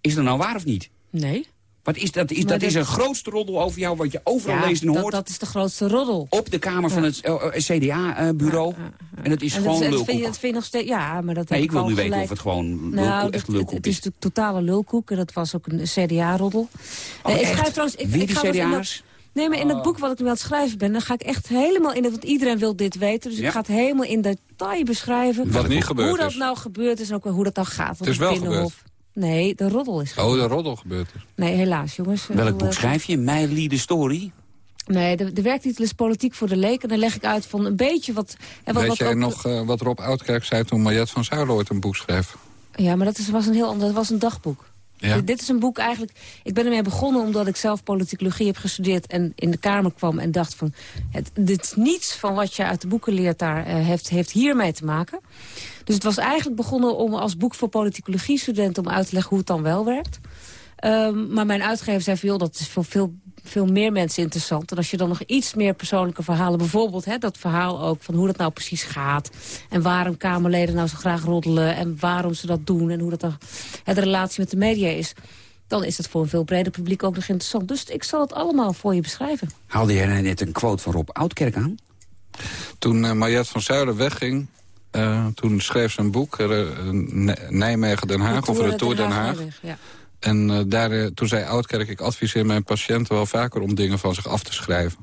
Speaker 3: Is dat nou waar of niet?
Speaker 5: Nee.
Speaker 3: Wat is dat? Is,
Speaker 5: Maar
Speaker 3: dat,
Speaker 5: dat-
Speaker 3: is een grootste roddel over jou wat je overal
Speaker 5: Ja,
Speaker 3: leest en
Speaker 5: dat,
Speaker 3: hoort.
Speaker 5: dat is de grootste roddel.
Speaker 3: Op de kamer van het eh, CDA-bureau. En dat is
Speaker 5: En
Speaker 3: gewoon
Speaker 5: dat, dat
Speaker 3: lulkoek.
Speaker 5: vind dat vind nog steeds... Ja, maar dat
Speaker 3: nee, ik wil nu weten of het gewoon lulkoek,
Speaker 5: Nou,
Speaker 3: echt
Speaker 5: het, het,
Speaker 3: lulkoek
Speaker 5: het is
Speaker 3: is.
Speaker 5: de totale lulkoek. En dat was ook een CDA-roddel.
Speaker 3: Oh,
Speaker 5: ik
Speaker 3: echt?
Speaker 5: schrijf trouwens... Ik,
Speaker 3: Weer
Speaker 5: ik ga dus dat-
Speaker 3: CDA'ers?
Speaker 5: Nee, maar in het boek wat ik nu aan het schrijven ben... dan ga ik echt helemaal in... het- Want iedereen wil dit weten. Dus
Speaker 3: Ja.
Speaker 5: ik ga het helemaal in detail beschrijven.
Speaker 6: Wat niet
Speaker 5: hoe
Speaker 6: gebeurd
Speaker 5: dat
Speaker 6: is.
Speaker 5: nou gebeurd is en ook hoe dat dan gaat.
Speaker 6: Het is wel
Speaker 5: Binnenhof. Nee, de roddel is
Speaker 6: Oh, de roddel gebeurt er.
Speaker 5: Nee, helaas, jongens.
Speaker 3: Welk boek
Speaker 5: bedoel,
Speaker 3: schrijf je? Lee the Story?
Speaker 5: Nee, de, de werktitel is Politiek voor de Leek. En dan leg ik uit van een beetje wat... En wat,
Speaker 6: Weet
Speaker 5: wat
Speaker 6: jij
Speaker 5: ook-
Speaker 6: nog eh, wat Rob Oudkerk zei toen Mariette van Zuilen ooit een boek schreef?
Speaker 5: Ja, maar dat is, was een heel ander. Dat was een dagboek.
Speaker 6: Ja.
Speaker 5: Dit- Dit is een boek eigenlijk... Ik ben ermee begonnen omdat ik zelf politicologie heb gestudeerd... en in de Kamer kwam en dacht van... Het, dit niets van wat je uit de boeken leert daar eh, heeft, heeft hiermee te maken. Dus het was eigenlijk begonnen om als boek voor politicologie-studenten... om uit te leggen hoe het dan wel werkt. Ehm, maar mijn uitgever zei van, joh, dat is voor veel, veel meer mensen interessant. En als je dan nog iets meer persoonlijke verhalen... bijvoorbeeld hè, dat verhaal ook van hoe dat nou precies gaat... en waarom Kamerleden nou zo graag roddelen... en waarom ze dat doen en hoe dat dan hè, de relatie met de media is... dan is het voor een veel breder publiek ook nog interessant. Dus ik zal het allemaal voor je beschrijven.
Speaker 3: Haalde jij net een quote van Rob Oudkerk aan?
Speaker 6: Toen Mariette van Zuilen wegging, eh, toen schreef ze een boek... eh, Nijmegen-Den Haag, over de Tour Den Haag.
Speaker 5: Ja.
Speaker 6: En eh, daar, eh, toen zei Oudkerk, ik adviseer mijn patiënten wel vaker... om dingen van zich af te schrijven.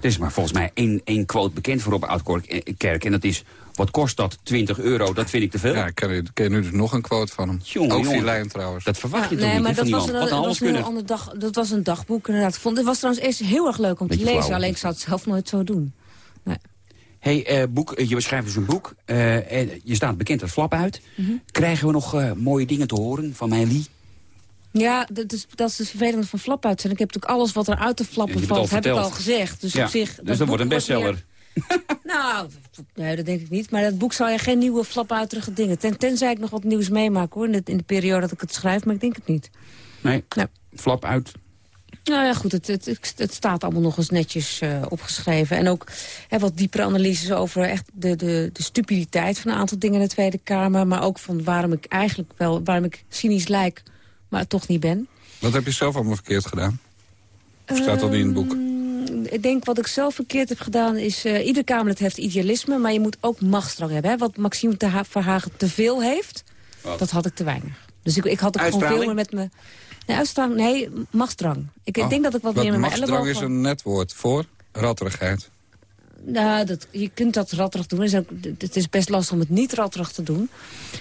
Speaker 3: Er is maar volgens mij één, één quote bekend voor Rob Oudkerk. En dat is, wat kost dat? 20 euro, dat vind ik te veel.
Speaker 6: Ja, ik ken, nu dus nog een quote van hem.
Speaker 3: Jongen,
Speaker 6: Ook
Speaker 3: jongen.
Speaker 6: filijn trouwens.
Speaker 3: Dat verwacht je
Speaker 5: Ja,
Speaker 3: toch
Speaker 5: nee,
Speaker 3: niet
Speaker 5: maar dat was, een, dat was een ander dag. Dat was een dagboek inderdaad. Ik Vond, het was trouwens eerst heel erg leuk om te lezen.
Speaker 3: flauw.
Speaker 5: Alleen ik zou het zelf nooit zo doen. Nee.
Speaker 3: hey, eh, boek, eh, je beschrijft dus een boek. eh, en je staat bekend als flap uit.
Speaker 5: Mhm.
Speaker 3: Krijgen we nog eh, mooie dingen te horen van mijn Lie?
Speaker 5: Ja, dat is, dat is het vervelende van flap uit. Ik heb natuurlijk alles wat er uit te
Speaker 3: Ja,
Speaker 5: flappen valt,
Speaker 3: al
Speaker 5: heb ik al gezegd. Dus
Speaker 3: Ja,
Speaker 5: op zich,
Speaker 3: dus dat wordt een bestseller.
Speaker 5: meer- Nou, nee, dat denk ik niet. Maar dat boek zal je geen nieuwe flapuiterige dingen. Ten, tenzij ik nog wat nieuws meemaak hoor, in de, in de periode dat ik het schrijf. Maar ik denk het niet.
Speaker 3: Nee,
Speaker 5: Nee.
Speaker 3: flap uit.
Speaker 5: Nou ja, goed, het, het, het staat allemaal nog eens netjes eh, opgeschreven. En ook hè, wat diepere analyses over echt de, de, de stupiditeit van een aantal dingen in de Tweede Kamer. Maar ook van waarom ik eigenlijk wel, waarom ik cynisch lijk, maar het toch niet ben.
Speaker 6: Wat heb je zelf allemaal verkeerd gedaan? Of staat dat niet in het boek?
Speaker 5: Ehm, Ik denk wat ik zelf verkeerd heb gedaan is... eh ieder Kamerlid heeft idealisme, maar je moet ook machtsdrang hebben. Hè? Wat Maxime te Ha- Verhagen te veel heeft,
Speaker 3: Wat?
Speaker 5: dat had ik te weinig. Dus ik, ik had ook gewoon veel meer met me... Nee, uitstraling, nee, machtsdrang. Ik
Speaker 6: Oh,
Speaker 5: denk dat ik wat, meer met mijn
Speaker 6: machtsdrang
Speaker 5: elleboog...
Speaker 6: is een net woord voor ratterigheid.
Speaker 5: Nou, dat, je kunt dat ratterig doen. Het is, ook, het is best lastig om het niet ratterig te doen.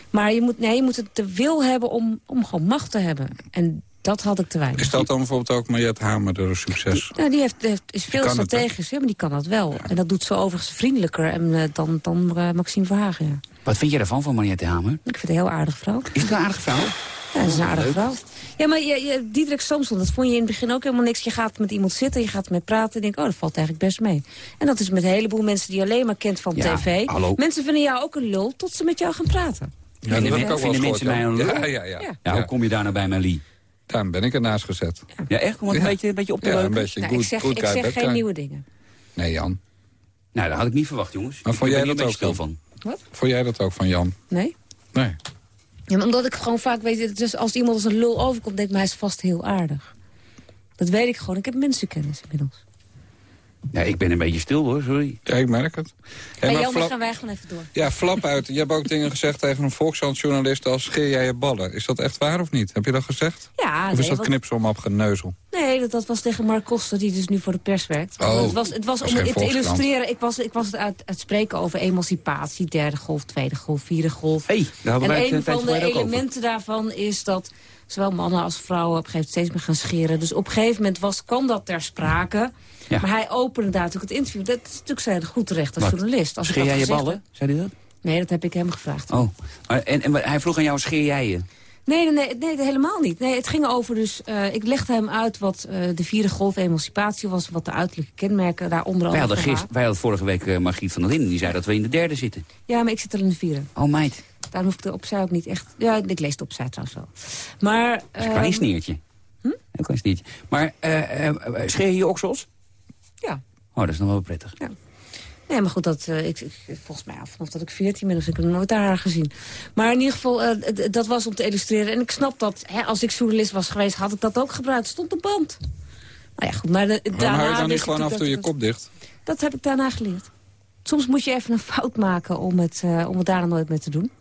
Speaker 5: Maar je moet, nee, je moet het de wil hebben om, om gewoon macht te hebben. En dat had ik te weinig.
Speaker 6: Is dat dan bijvoorbeeld ook Mariette Hamer een succes?
Speaker 5: Nou, die heeft, heeft- is veel strategisch, ja, maar die kan dat wel. En dat doet ze overigens vriendelijker en, eh, dan, dan eh, Maxime Verhagen. Ja.
Speaker 3: Wat vind jij ervan, van Mariette Hamer?
Speaker 5: Ik vind het een heel aardige vrouw.
Speaker 3: Is het een aardige vrouw?
Speaker 5: Ja, dat is een aardige vrouw. Ja, maar je, je, Diederik Samson, dat vond je in het begin ook helemaal niks. Je gaat met iemand zitten, je gaat ermee praten en denk, oh, dat valt eigenlijk best mee. En dat is met een heleboel mensen die je alleen maar kent van
Speaker 3: Ja,
Speaker 5: tv.
Speaker 3: hallo.
Speaker 5: Mensen vinden jou ook een lul tot ze met jou gaan praten.
Speaker 6: Ja, dat
Speaker 3: Vinden
Speaker 6: eens
Speaker 3: mensen
Speaker 6: gehoord,
Speaker 3: mij
Speaker 6: ja.
Speaker 3: een lul?
Speaker 6: Ja, ja, ja.
Speaker 5: Ja.
Speaker 3: Ja, hoe kom je daar nou bij mijn Lie?
Speaker 6: Daarom ben ik ernaast gezet.
Speaker 3: Ja, echt? Om het
Speaker 6: Ja.
Speaker 3: een, beetje, een beetje op te
Speaker 6: Ja, een beetje
Speaker 5: Nou,
Speaker 6: good,
Speaker 5: ik zeg,
Speaker 6: good
Speaker 5: ik zeg geen nieuwe dingen.
Speaker 6: Nee, Jan.
Speaker 3: Nou, dat had ik niet verwacht, jongens.
Speaker 6: Maar
Speaker 3: Ik
Speaker 6: vond
Speaker 3: ben
Speaker 6: jij dat ook
Speaker 3: stil van.
Speaker 5: Wat?
Speaker 6: Vond jij dat ook van Jan?
Speaker 5: Nee?
Speaker 6: Nee.
Speaker 5: Ja, omdat ik gewoon vaak weet, dus als iemand als een lul overkomt, denk ik, hij is vast heel aardig. Dat weet ik gewoon. Ik heb mensenkennis inmiddels.
Speaker 3: Ja, ik ben een beetje stil hoor, sorry.
Speaker 6: Ja, ik merk het. Hey,
Speaker 5: en
Speaker 6: maar
Speaker 5: Jan, dan
Speaker 6: flap-
Speaker 5: gaan wij gewoon even door.
Speaker 6: Ja, flap uit. Je hebt ook dingen gezegd tegen een Volkskrant-journalist als scheer jij je ballen. Is dat echt waar of niet? Heb je dat gezegd?
Speaker 5: Ja,
Speaker 6: of is
Speaker 5: nee,
Speaker 6: dat op geneuzel?
Speaker 5: Nee, dat, dat was tegen Mark Koster, die dus nu voor de pers werkt.
Speaker 6: Oh,
Speaker 5: het was, het was om het te illustreren. Ik was, ik was het uit het spreken over emancipatie, derde golf, tweede golf, vierde golf.
Speaker 3: Hé, daar hadden
Speaker 5: en
Speaker 3: wij
Speaker 5: een
Speaker 3: tijdje
Speaker 5: van de elementen daarvan is dat zowel mannen als vrouwen op een gegeven moment steeds meer gaan scheren. Dus op een gegeven moment was, kwam dat ter sprake.
Speaker 3: Ja.
Speaker 5: Maar hij opende daar natuurlijk het interview. Dat is natuurlijk zijn goed terecht als
Speaker 3: Wat?
Speaker 5: journalist. Als
Speaker 3: Scheer jij je ballen? Zei hij dat?
Speaker 5: Nee, dat heb ik hem gevraagd.
Speaker 3: Oh. En, en hij vroeg aan jou, scheer jij je?
Speaker 5: Nee, nee, nee, nee, helemaal niet. Nee, het ging over dus... eh, ik legde hem uit wat eh, de vierde golf emancipatie was... wat de uiterlijke kenmerken daar onder
Speaker 3: Wij hadden,
Speaker 5: van
Speaker 3: gister, wij hadden vorige week eh, Margriet van der Linden. Die zei dat we in de derde zitten.
Speaker 5: Ja, maar ik zit er in de vierde.
Speaker 3: Oh meid,
Speaker 5: Daarom hoef ik opzij ook niet echt... Ja, ik lees de opzij trouwens wel. Maar...
Speaker 3: dat is een
Speaker 5: ehm,
Speaker 3: klein sneertje. Hm? Een klein sneertje. Maar scheer je je oksels?
Speaker 5: Ja.
Speaker 3: Oh, dat is nog wel prettig.
Speaker 5: Nee, maar goed, dat, eh, ik, ik- volgens mij al vanaf dat ik 14 ben, dus ik heb nog nooit haar gezien. Maar in ieder geval, eh, dat was om te illustreren. En ik snap dat, hè, als ik journalist was geweest, had ik dat ook gebruikt. Stond op band. Nou ja, goed, maar de, daarna
Speaker 6: hou je dan niet gewoon af en toe je kop dicht?
Speaker 5: Dat, heb ik daarna geleerd. Soms moet je even een fout maken om het, eh, om het daar nooit mee te doen.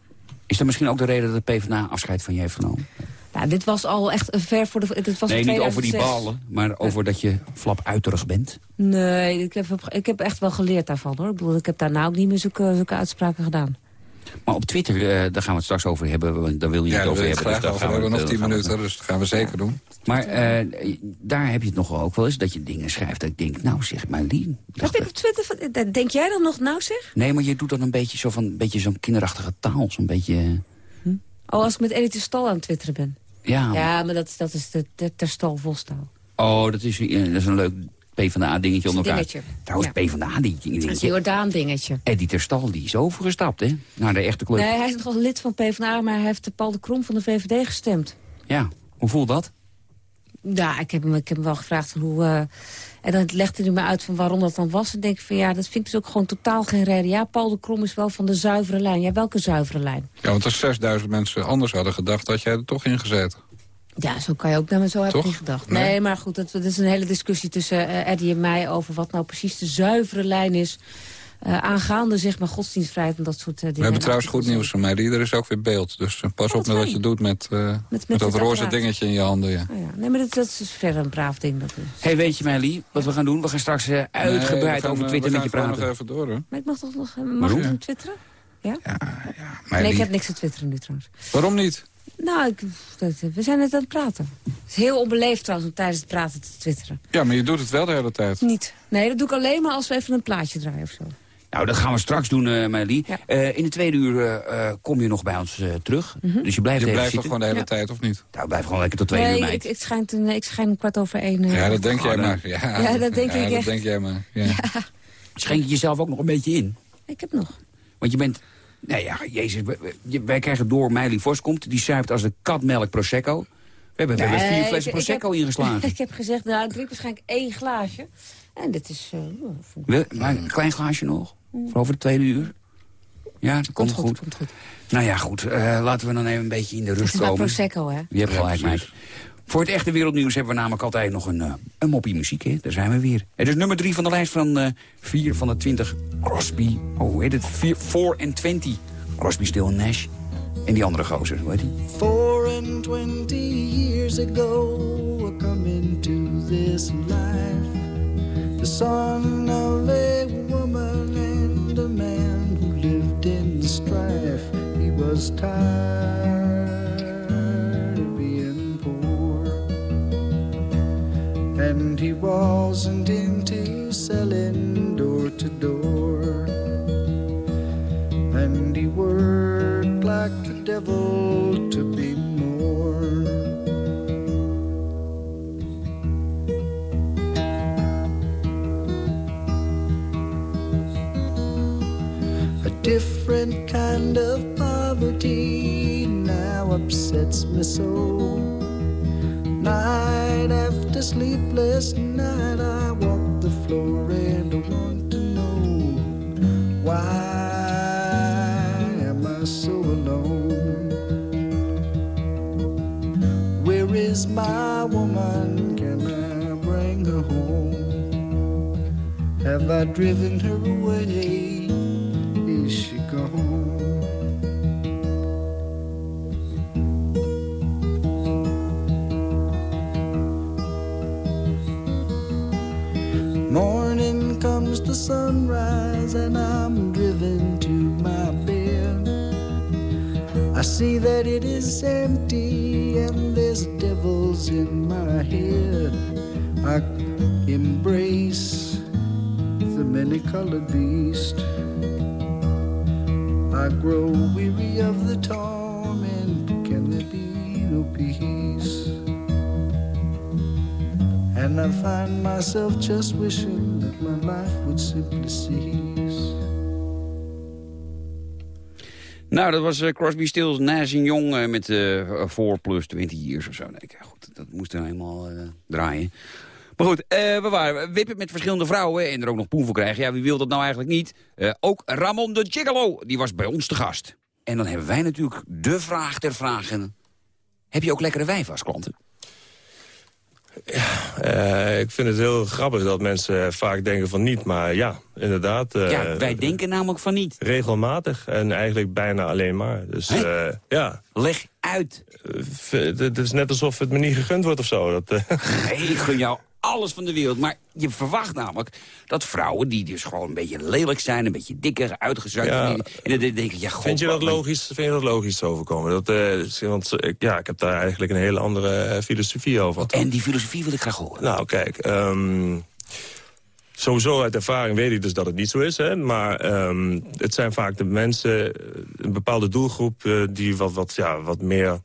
Speaker 3: Is dat misschien ook de reden dat de PvdA afscheid van je heeft genomen?
Speaker 5: Nou, dit was al echt eh, ver voor de... Dit was
Speaker 3: nee, niet over die
Speaker 5: 2006.
Speaker 3: ballen, maar over dat je flapuiterig bent.
Speaker 5: Nee, ik heb, ik heb echt wel geleerd daarvan, hoor. Ik bedoel, ik heb daarna ook niet meer zulke, zulke uitspraken gedaan.
Speaker 3: Maar op Twitter, eh, daar gaan we het straks over hebben. Daar wil je
Speaker 6: Ja,
Speaker 3: het
Speaker 6: daar
Speaker 3: over
Speaker 6: ik
Speaker 3: hebben.
Speaker 6: graag
Speaker 3: dus daar
Speaker 6: over
Speaker 3: gaan
Speaker 6: hebben.
Speaker 3: we
Speaker 6: Nog
Speaker 3: het,
Speaker 6: tien
Speaker 3: eh,
Speaker 6: minuten, dus dat gaan we zeker doen.
Speaker 3: Maar eh, daar heb je het nog ook wel eens, dat je dingen schrijft. Dat ik denk, nou zeg maar, Lien.
Speaker 5: Heb je op Twitter... van- eh, Denk jij dan nog nou zeg?
Speaker 3: Nee, maar je doet dan een beetje zo van, een beetje zo'n kinderachtige taal. Zo'n beetje,
Speaker 5: Oh, als ik met Edith de Stal aan het twitteren ben.
Speaker 3: Ja.
Speaker 5: Ja, maar dat, is- dat is de, de ter Stal volstaal.
Speaker 3: Oh, dat is, dat is een leuk PvdA-dingetje onder elkaar.
Speaker 5: dingetje.
Speaker 3: Trouwens,
Speaker 5: Ja.
Speaker 3: PvdA-dingetje.
Speaker 5: Dat is een Jordaan dingetje.
Speaker 3: Eddie ter Stal, die is overgestapt, hè? Naar de echte club.
Speaker 5: Nee, hij is nog lid van PvdA, maar hij heeft de Paul de Krom van de VVD gestemd.
Speaker 3: Ja, hoe voelt dat?
Speaker 5: Ja, ik heb hem, ik heb hem wel gevraagd hoe... eh, en dan legde hij me uit van waarom dat dan was. En denk ik van ja, dat vind ik dus ook gewoon totaal geen reden. Ja, Paul de Krom is wel van de zuivere lijn. Ja, welke zuivere lijn?
Speaker 6: Ja, want als 6000 mensen anders hadden gedacht, had jij er toch in gezeten.
Speaker 5: Ja, zo kan je ook naar me zo heb ik niet gedacht.
Speaker 6: Nee?
Speaker 5: Nee, maar goed, dat, dat is een hele discussie tussen eh, Eddie en mij... over wat nou precies de zuivere lijn is... eh, aangaande zeg maar godsdienstvrijheid en dat soort eh, dingen.
Speaker 6: We hebben trouwens goed nieuws van mij. Er is ook weer beeld. Dus eh, pas
Speaker 5: Oh,
Speaker 6: op met wat je doet met, eh, met,
Speaker 5: met
Speaker 6: dat roze dingetje in je handen. Ja.
Speaker 5: Oh ja. Nee, maar dat, dat is verder een braaf ding. Dat is.
Speaker 3: hey, weet je, Meili, wat we gaan doen? We gaan straks uitgebreid
Speaker 6: gaan,
Speaker 3: over Twitter
Speaker 6: we
Speaker 3: met je praten.
Speaker 6: nog even door, hoor.
Speaker 5: Maar ik mag toch nog... Mag ik hem twitteren? Ja?
Speaker 6: Maar
Speaker 5: nee, ik heb niks te twitteren nu trouwens.
Speaker 6: Waarom niet?
Speaker 5: Nou, ik, dat- we zijn net aan het praten. Het is heel onbeleefd trouwens om tijdens het praten te twitteren.
Speaker 6: Ja, maar je doet het wel de hele tijd.
Speaker 5: Niet. Nee, dat doe ik alleen maar als we even een plaatje draaien of zo.
Speaker 3: Nou, dat gaan we straks doen, eh.
Speaker 5: Ja.
Speaker 3: Eh, in de tweede uur eh, kom je nog bij ons eh, terug. Dus je blijft
Speaker 6: Je
Speaker 3: even
Speaker 6: blijft toch gewoon de hele
Speaker 5: Ja.
Speaker 6: tijd, of niet?
Speaker 3: Nou, blijf gewoon lekker tot twee
Speaker 5: nee,
Speaker 3: uur, meid.
Speaker 5: ik, ik, schijn een, ik schijn kwart over één. eh,
Speaker 6: Ja, dat denk
Speaker 3: Oh,
Speaker 6: jij
Speaker 3: dan-
Speaker 6: maar. Ja,
Speaker 5: Ja, dat denk
Speaker 6: ja,
Speaker 5: ik
Speaker 6: dat
Speaker 5: echt.
Speaker 6: denk jij maar. Ja.
Speaker 3: Schenk je jezelf ook nog een beetje in.
Speaker 5: Ik heb nog.
Speaker 3: Want je bent... Nou ja, jezus, wij- wij- krijgen door Meili Vos komt. Die zuipt als de katmelk Prosecco. We hebben, we hebben
Speaker 5: Nee,
Speaker 3: vier
Speaker 5: ik-
Speaker 3: flessen
Speaker 5: ik
Speaker 3: Prosecco
Speaker 5: heb-
Speaker 3: ingeslagen.
Speaker 5: ik heb gezegd, nou, ik drink waarschijnlijk één glaasje. En dit is... ik-
Speaker 3: Wil- maar een klein glaasje nog? Voor over de tweede uur? Ja, dat komt,
Speaker 5: komt goed,
Speaker 3: goed.
Speaker 5: komt goed.
Speaker 3: Nou ja, goed. eh, laten we dan even een beetje in de
Speaker 5: Het
Speaker 3: rust
Speaker 5: is maar
Speaker 3: komen.
Speaker 5: Prosecco, hè?
Speaker 3: Je hebt
Speaker 6: Ja,
Speaker 3: gelijk, meid. Voor het echte wereldnieuws hebben we namelijk altijd nog een, eh, een moppie muziek. Hè? Daar zijn we weer. Het is nummer drie van de lijst van eh 4 van de 20. Crosby, oh, hoe heet het? 4 en 20. Crosby, Still en Nash. En die andere gozer, hoe heet die?
Speaker 9: Four and twenty years ago, I come into this life. The son of was tired of being poor. And he wasn't into selling door to door. And he worked like the devil to be more. A different kind of upsets me so. Night after sleepless night, I walk the floor and I want to know why am I so alone? Where is my woman? Can I bring her home? Have I driven her away? Is she gone? Sunrise and I'm driven to my bed. I see that it is empty and there's devils in my head. I embrace the many-colored beast. I grow weary of the torment. Can there be no peace? And I find myself just wishing
Speaker 3: Nou, dat was eh, Crosby, Stills, Nash en Jong eh, met eh 4 plus 20 years of zo. Nee, goed, dat moest er helemaal draaien. Maar goed, we waren wippen met verschillende vrouwen en er ook nog poen voor krijgen. Ja, wie wil dat nou eigenlijk niet? Ook Ramon de Gigolo, die was bij ons te gast. En dan hebben wij natuurlijk de vraag ter vragen. Heb je ook lekkere als klanten?
Speaker 10: Eh, ik vind het heel grappig dat mensen vaak denken van niet, maar ja, inderdaad. eh,
Speaker 3: ja, wij denken namelijk van niet.
Speaker 10: Regelmatig en eigenlijk bijna alleen maar. Dus eh, ja,
Speaker 3: Leg uit.
Speaker 10: het is net alsof het me niet gegund wordt of zo. Dat,
Speaker 3: Nee, ik gun jou alles van de wereld. Maar je verwacht namelijk dat vrouwen die dus gewoon een beetje lelijk zijn... een beetje dikker, uitgezakt...
Speaker 10: Ja.
Speaker 3: en dan denk ik, ja, god,
Speaker 10: Vind je dat logisch, vind je dat logisch overkomen? Dat, eh, want eh, ja, ik heb daar eigenlijk een hele andere eh, filosofie over.
Speaker 3: En die filosofie wil ik graag horen.
Speaker 10: Nou, kijk, ehm, sowieso uit ervaring weet ik dus dat het niet zo is. Hè? Maar ehm, het zijn vaak de mensen, een bepaalde doelgroep... die wat, wat, ja, wat meer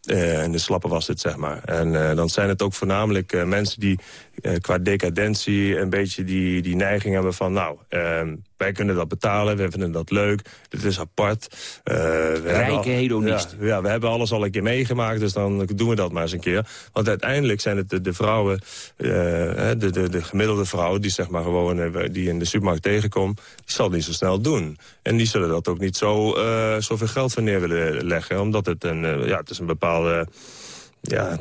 Speaker 10: eh, in de slappen was het, zeg maar. En eh, dan zijn het ook voornamelijk eh, mensen die eh, qua decadentie... een beetje die, die neiging hebben van... nou, ehm, wij kunnen dat betalen, we vinden dat leuk, dit is apart. We hebben al-
Speaker 3: hedonist.
Speaker 10: Ja, ja, we hebben alles al een keer meegemaakt, dus dan doen we dat maar eens een keer. Want uiteindelijk zijn het de, de vrouwen, eh, de, de, de gemiddelde vrouw... die zeg maar gewoon die in de supermarkt tegenkomt, die zal het niet zo snel doen. En die zullen dat ook niet zo zoveel geld voor neer willen leggen. Omdat het een, ja, het is een bepaalde... Ja,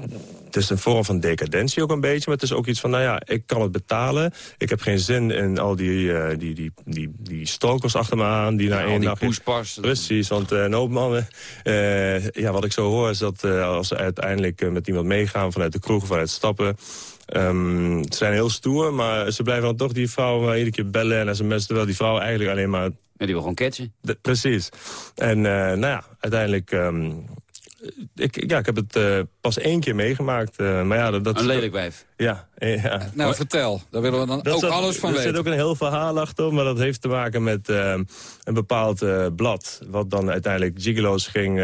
Speaker 10: het is een vorm van decadentie ook een beetje. Maar het is ook iets van, nou ja, ik kan het betalen. Ik heb geen zin in al die, eh, die, die, die, die stalkers achter me aan. Die na
Speaker 3: al
Speaker 10: één dag...
Speaker 3: poespas.
Speaker 10: Precies, want eh, een hoop mannen... eh, ja, wat ik zo hoor is dat eh, als ze uiteindelijk eh, met iemand meegaan... vanuit de kroeg, vanuit stappen... ehm, ze zijn heel stoer, maar ze blijven dan toch die vrouw iedere keer bellen en sms'en... terwijl die vrouw eigenlijk alleen maar...
Speaker 3: En die wil gewoon.
Speaker 10: De- precies. En eh, nou ja, uiteindelijk... ehm, ik, ja, ik heb het eh, pas één keer meegemaakt. eh, maar ja, dat, dat
Speaker 3: Een lelijk wijf.
Speaker 10: Ja, eh, ja.
Speaker 6: Nou, vertel. Daar willen we dan ook
Speaker 10: zat-
Speaker 6: alles van
Speaker 10: er
Speaker 6: weten.
Speaker 10: zit ook een heel verhaal achter, maar dat heeft te maken met eh, een bepaald eh, blad... wat dan uiteindelijk Gigolo's ging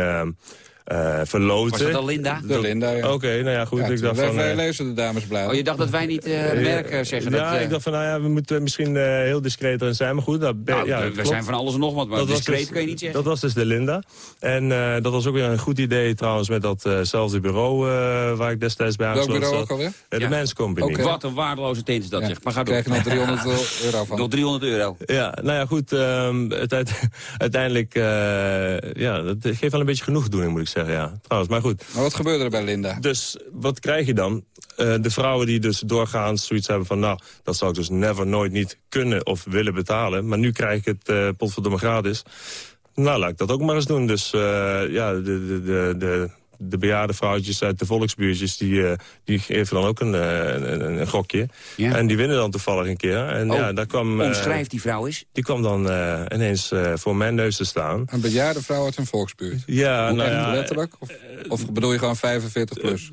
Speaker 10: eh, eh, verloten.
Speaker 3: Was dat al Linda?
Speaker 6: De Linda, ja.
Speaker 10: Oké, nou ja, goed.
Speaker 6: Ja,
Speaker 10: ik dacht
Speaker 6: wij,
Speaker 10: van...
Speaker 6: wij
Speaker 10: eh,
Speaker 6: lezen de damesbladen.
Speaker 3: Oh, je dacht dat wij niet eh merken zeggen
Speaker 10: ja,
Speaker 3: dat... eh,
Speaker 10: ik dacht van, nou ja, we moeten misschien eh, heel discreet erin zijn. Maar goed, dat,
Speaker 3: nou,
Speaker 10: ja,
Speaker 3: we-
Speaker 10: klopt.
Speaker 3: zijn van alles en nog wat, maar
Speaker 10: Dat was
Speaker 3: discreet
Speaker 10: dus-
Speaker 3: kun je niet zeggen.
Speaker 10: Dat was dus de Linda. En eh, dat was ook weer een goed idee trouwens met datzelfde bureau eh, waar ik destijds bij
Speaker 6: Welk
Speaker 10: aangesloten
Speaker 6: bureau ook alweer?
Speaker 10: De
Speaker 3: Ja.
Speaker 10: Mens Company.
Speaker 3: Wat een waardeloze tent is dat,
Speaker 6: Ja.
Speaker 3: zeg. Maar ga door.
Speaker 6: krijg je nog 300 euro van.
Speaker 3: Nog 300 euro.
Speaker 10: Ja, nou ja, goed. ehm, uiteindelijk, eh, ja, dat geeft wel een beetje genoegdoening, moet ik zeggen, ja. Trouwens, maar goed.
Speaker 6: Maar wat gebeurde er bij Linda?
Speaker 10: Dus wat krijg je dan? Eh, de vrouwen die dus doorgaans zoiets hebben van... nou, dat zou ik dus never, nooit niet kunnen of willen betalen. Maar nu krijg ik het uh, potverdomme gratis. Nou, laat ik dat ook maar eens doen. Dus eh, ja, de, de, de, de, de bejaarde vrouwtjes uit de volksbuurtjes... die, eh, die geven dan ook een, eh, een, een gokje.
Speaker 3: Ja.
Speaker 10: En die winnen dan toevallig een keer. En
Speaker 3: Oh,
Speaker 10: ja, daar kwam... eh,
Speaker 3: Omschrijf die vrouw eens.
Speaker 10: die kwam dan eh, ineens eh, voor mijn neus te staan.
Speaker 6: Een bejaarde vrouw uit een volksbuurt.
Speaker 10: Ja,
Speaker 6: Hoe
Speaker 10: nou ja,
Speaker 6: letterlijk? Of, of bedoel je gewoon 45 plus?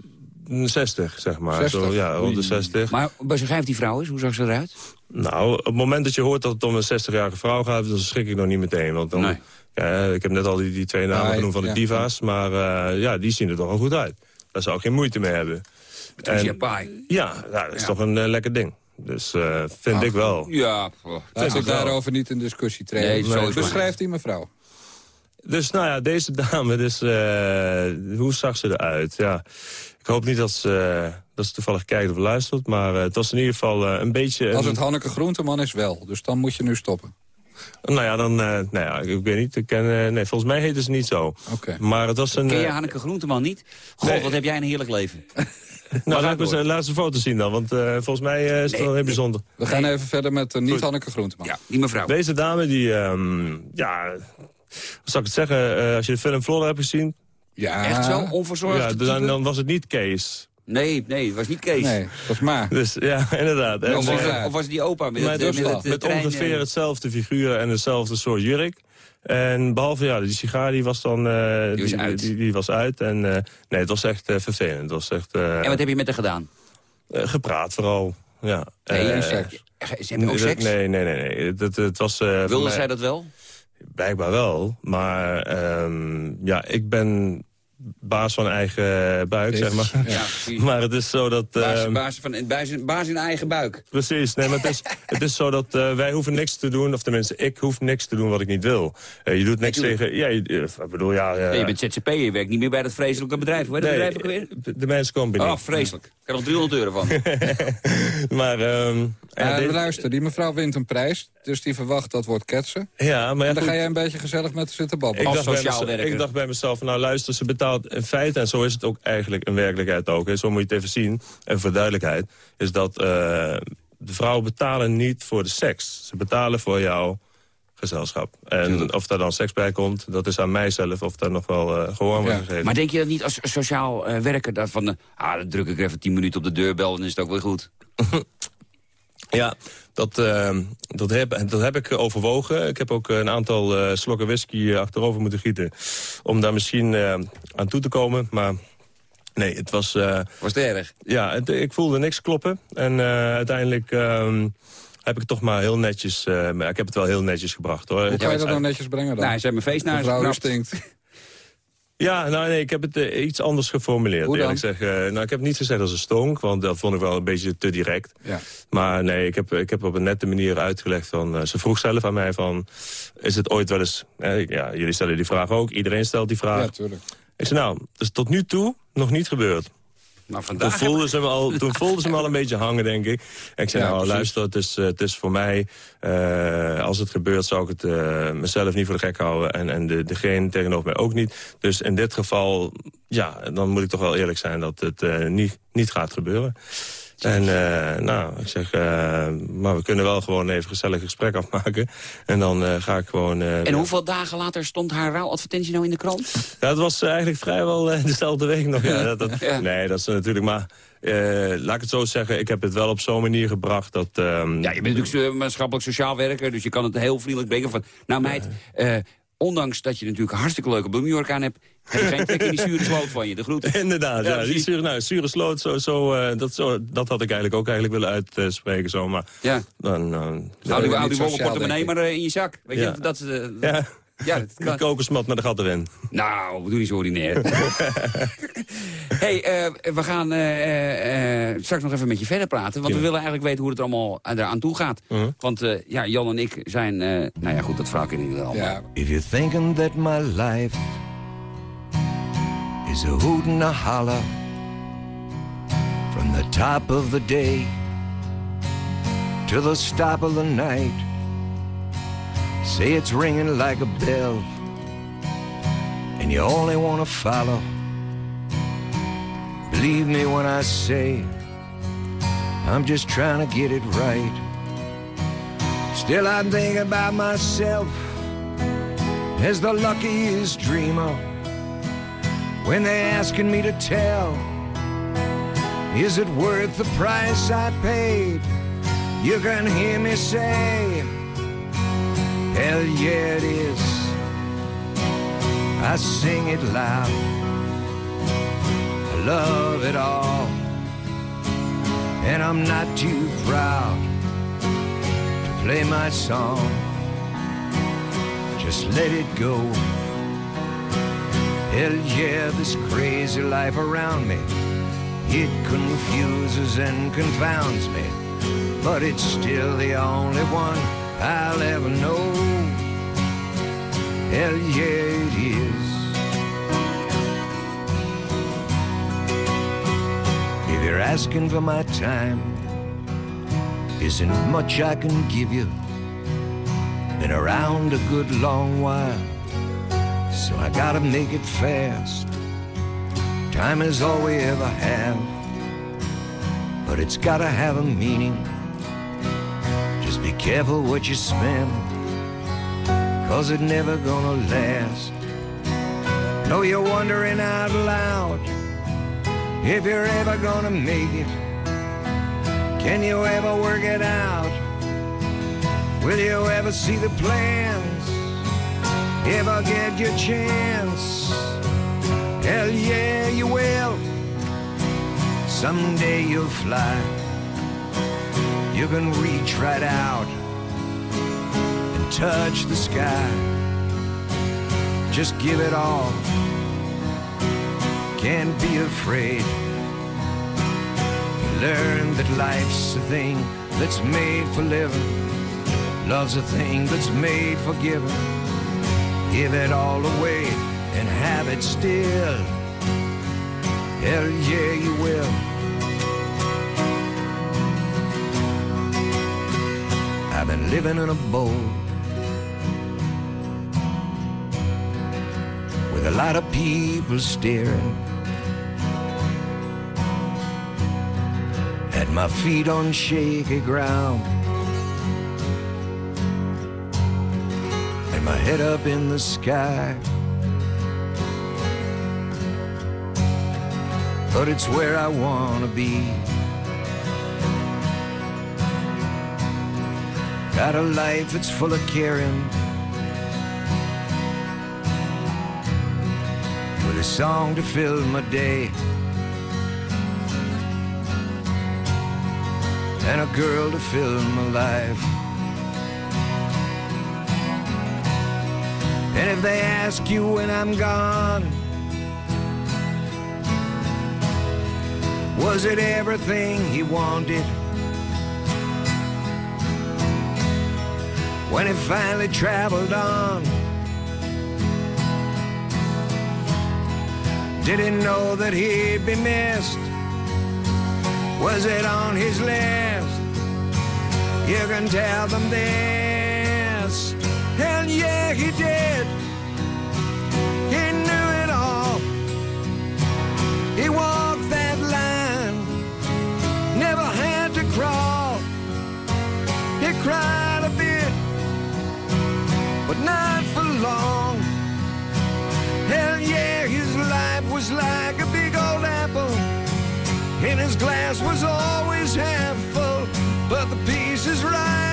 Speaker 10: eh, 60, zeg maar.
Speaker 6: 60?
Speaker 10: Zo, ja, rond de
Speaker 6: Oei.
Speaker 10: 60.
Speaker 3: Maar beschrijf die vrouw eens. Hoe zag ze eruit?
Speaker 10: Nou, op het moment dat je hoort dat het om een 60-jarige vrouw gaat... dan schrik ik nog niet meteen. Want dan,
Speaker 3: Nee.
Speaker 10: Ja, ik heb net al die, die twee namen
Speaker 6: Ah,
Speaker 10: genoemd van de
Speaker 6: ja.
Speaker 10: diva's. Maar eh, ja, die zien er toch wel goed uit. Daar zou ik geen moeite mee hebben. En-. Ja, ja, dat is
Speaker 3: Ja.
Speaker 10: toch een eh, lekker ding. Dus eh, vind
Speaker 6: Ach.
Speaker 10: ik wel.
Speaker 3: Ja.
Speaker 6: Laten
Speaker 10: ik
Speaker 6: daarover niet in discussie treden.
Speaker 3: Nee, zo is het.
Speaker 6: Beschrijf die mevrouw.
Speaker 10: Dus nou ja, deze dame, dus, eh, hoe zag ze eruit? Ja, ik hoop niet dat ze, dat ze toevallig kijkt of luistert. Maar eh, het was in ieder geval eh, een beetje...
Speaker 6: Als
Speaker 10: een-
Speaker 6: het Hanneke Groenteman is wel. Dus dan moet je nu stoppen.
Speaker 10: Nou ja, dan, eh, nou ja, ik weet niet. Ik ken, eh, nee, volgens mij heette ze niet zo.
Speaker 6: Oké.
Speaker 10: Maar het was een...
Speaker 3: Ken je
Speaker 10: eh,
Speaker 3: Hanneke Groenteman niet? God,
Speaker 10: Nee.
Speaker 3: wat heb jij een heerlijk leven.
Speaker 10: nou,
Speaker 3: ga
Speaker 10: laat, me
Speaker 3: door.
Speaker 10: ze, laat ze een foto zien dan, want eh, volgens mij eh, is het
Speaker 3: Nee,
Speaker 10: wel heel bijzonder.
Speaker 6: We gaan even verder met uh, niet Hanneke Groenteman.
Speaker 3: Ja, die mevrouw.
Speaker 10: Deze dame, die, ehm, ja, wat zou ik het zeggen, eh, als je de film Florida hebt gezien,
Speaker 6: Ja.
Speaker 3: Echt zo? Onverzorgd?
Speaker 10: ja, dan, dan was het niet Kees.
Speaker 3: Nee, nee, het was niet Kees.
Speaker 6: Nee, dat is maar.
Speaker 10: Dus ja, inderdaad. En,
Speaker 3: Of, was,
Speaker 10: eh,
Speaker 3: het- of was het die opa met, het,
Speaker 10: het
Speaker 3: met,
Speaker 10: was
Speaker 3: het,
Speaker 10: met
Speaker 3: trein,
Speaker 10: ongeveer
Speaker 3: eh,
Speaker 10: hetzelfde figuur en hetzelfde soort jurk. En behalve, ja, die sigaar die was dan... eh,
Speaker 3: Die was uit.
Speaker 10: Die, die was uit. En eh, nee, het was echt eh, vervelend. Het was echt eh,
Speaker 3: En wat heb je met haar gedaan?
Speaker 10: eh, gepraat vooral. Ja.
Speaker 3: Nee,
Speaker 10: Eh,
Speaker 6: en seks.
Speaker 3: Ze hebben ook seks?
Speaker 10: Nee, nee, nee. nee. Het, het, het was, eh,
Speaker 3: Wilde
Speaker 10: mij-
Speaker 3: zij dat wel?
Speaker 10: Blijkbaar wel. Maar ehm, ja, ik ben baas van eigen buik, zeg maar.
Speaker 3: Ja, precies.
Speaker 10: Maar het is zo dat...
Speaker 3: Baas,
Speaker 10: ehm,
Speaker 3: baas, van, baas, in- baas in eigen buik.
Speaker 10: Precies, nee, maar het is, het is zo dat eh, wij hoeven niks te doen, of tenminste, ik hoef niks te doen wat ik niet wil. Eh, je doet niks tegen, ja, je, eh, ik bedoel, ja... eh,
Speaker 3: Nee, je bent ZZP, je werkt niet meer bij dat vreselijke bedrijf. Hoe
Speaker 10: nee,
Speaker 3: bedrijf ook weer?
Speaker 10: de, de Mens Company.
Speaker 3: Oh, vreselijk. Ik krijg nog 300 euro van.
Speaker 10: maar, ehm, ja, dit-
Speaker 6: luister, die mevrouw wint een prijs. Dus die verwacht dat wordt ketsen.
Speaker 10: ja, maar ja,
Speaker 6: En dan
Speaker 10: goed,
Speaker 6: ga jij een beetje gezellig met zitten
Speaker 10: ik,
Speaker 6: babbelen.
Speaker 3: Als
Speaker 10: dacht bij ik dacht bij mezelf, van, nou luister, ze betaalt in feite, en zo is het ook eigenlijk in werkelijkheid ook, hè, zo moet je het even zien, en voor duidelijkheid, is dat eh, de vrouwen betalen niet voor de seks. Ze betalen voor jouw gezelschap. En of daar dan seks bij komt, dat is aan mijzelf of daar nog wel eh gehoor wordt
Speaker 6: Ja.
Speaker 10: gegeven.
Speaker 3: Maar denk je dat niet als sociaal eh, werker daarvan... eh, ah, dan druk ik even 10 minuten op de deurbel en is het ook weer goed?
Speaker 10: Ja, dat, eh, dat, heb, dat heb ik overwogen. Ik heb ook een aantal slokken whisky achterover moeten gieten... om daar misschien aan toe te komen, maar... Nee, het was...
Speaker 3: was het erg?
Speaker 10: Ja, het- ik voelde niks kloppen. En uiteindelijk ehm, heb ik toch maar heel netjes... eh, maar ik heb het wel heel netjes gebracht, hoor.
Speaker 6: Hoe kan je dat nou netjes brengen dan?
Speaker 3: Nou, ze hebben een feest naar
Speaker 6: stinkt.
Speaker 10: Ja, nou nee, ik heb het eh, iets anders geformuleerd.
Speaker 6: Hoe dan?
Speaker 10: eerlijk zeggen. nou, ik heb niet gezegd als een stonk, want dat vond ik wel een beetje te direct.
Speaker 6: Ja.
Speaker 10: Maar nee, ik heb, ik heb op een nette manier uitgelegd van... eh, ze vroeg zelf aan mij van, is het ooit wel eens... eh, ja, jullie stellen die vraag ook, iedereen stelt die vraag.
Speaker 6: ja, tuurlijk.
Speaker 10: ik zei, nou, dat is tot nu toe nog niet gebeurd.
Speaker 3: Maar
Speaker 10: Toen voelden, ze me al, toen voelden ze me al een beetje hangen, denk ik. En ik zei,
Speaker 6: Ja,
Speaker 10: nou,
Speaker 6: precies.
Speaker 10: luister, het is, eh, het is voor mij... eh, als het gebeurt, zou ik het eh, mezelf niet voor de gek houden... en, en de, degene tegenover mij ook niet. Dus in dit geval, ja, dan moet ik toch wel eerlijk zijn... dat het niet, niet gaat gebeuren. En eh, nou, ik zeg, eh, maar we kunnen wel gewoon even een gezellig gesprek afmaken. En dan eh, ga ik gewoon...
Speaker 3: En hoeveel dagen later stond haar rouwadvertentie nou in de krant?
Speaker 10: ja, het was eigenlijk vrijwel dezelfde week nog. Ja, dat, dat-
Speaker 3: Ja.
Speaker 10: Nee, dat is natuurlijk maar... laat ik het zo zeggen, ik heb het wel op zo'n manier gebracht dat... ehm,
Speaker 3: Ja, je bent natuurlijk maatschappelijk sociaal werker, dus je kan het heel vriendelijk brengen van... Nou meid, ondanks dat je natuurlijk een hartstikke leuke bloemenjurk aan hebt... heb je geen trek in die zure sloot van je, de groeten.
Speaker 10: Inderdaad,
Speaker 3: Ja,
Speaker 10: ja, die zure, nou, zure sloot, zo, zo, eh, dat, zo, dat had ik eigenlijk ook eigenlijk willen uitspreken. Zo, maar
Speaker 3: Ja,
Speaker 10: dan, dan,
Speaker 3: hou die,
Speaker 6: niet
Speaker 3: hou portemonnee maar eh, in je zak. Weet
Speaker 10: Ja.
Speaker 3: je, dat... eh,
Speaker 10: ja,
Speaker 3: ja, dat
Speaker 10: die
Speaker 3: kan.
Speaker 10: kokosmat met een gat erin.
Speaker 3: Nou, doe niet zo ordinair. hey, eh, we gaan eh, eh, straks nog even met je verder praten. Want we willen eigenlijk weten hoe het er allemaal eraan toe gaat.
Speaker 10: Mhm.
Speaker 3: Want eh, ja, Jan en ik zijn... eh, nou ja, goed, dat vraag ik in ieder geval.
Speaker 6: Ja,
Speaker 8: If you're thinking that my life is a hoot and a holler from the top of the day to the stop of the night, say it's ringing like a bell and you only want to follow. Believe me when I say I'm just trying to get it right. Still, I think about myself as the luckiest dreamer when they're asking me to tell is it worth the price I paid? You can hear me say hell yeah it is. I sing it loud. I love it all. And I'm not too proud to play my song. Just let it go. Hell yeah, this crazy life around me, it confuses and confounds me, but it's still the only one I'll ever know. Hell yeah, it is. If you're asking for my time, isn't much I can give you been around a good long while, so I gotta make it fast. Time is all we ever have, but it's gotta have a meaning. Just be careful what you spend, cause it never gonna last. Know you're wondering out loud if you're ever gonna make it. Can you ever work it out? Will you ever see the plans? Ever get your chance? Hell yeah, you will. Someday you'll fly. You can reach right out and touch the sky. Just give it all. Can't be afraid. Learn that life's a thing that's made for living. Love's a thing that's made for giving. Give it all away and have it still. Hell yeah, you will. I've been living in a bowl with a lot of people staring at my feet on shaky ground. My head up in the sky. But it's where I wanna be. Got a life that's full of caring. With a song to fill my day. And a girl to fill my life. And if they ask you when I'm gone, was it everything he wanted? When he finally traveled on, did he know that he'd be missed? Was it on his list? You can tell them this. And yeah, he did. He knew it all. He walked that line, never had to crawl. He cried a bit, but not for long. Hell yeah, his life was like a big old apple, and his glass was always half full. But the pieces right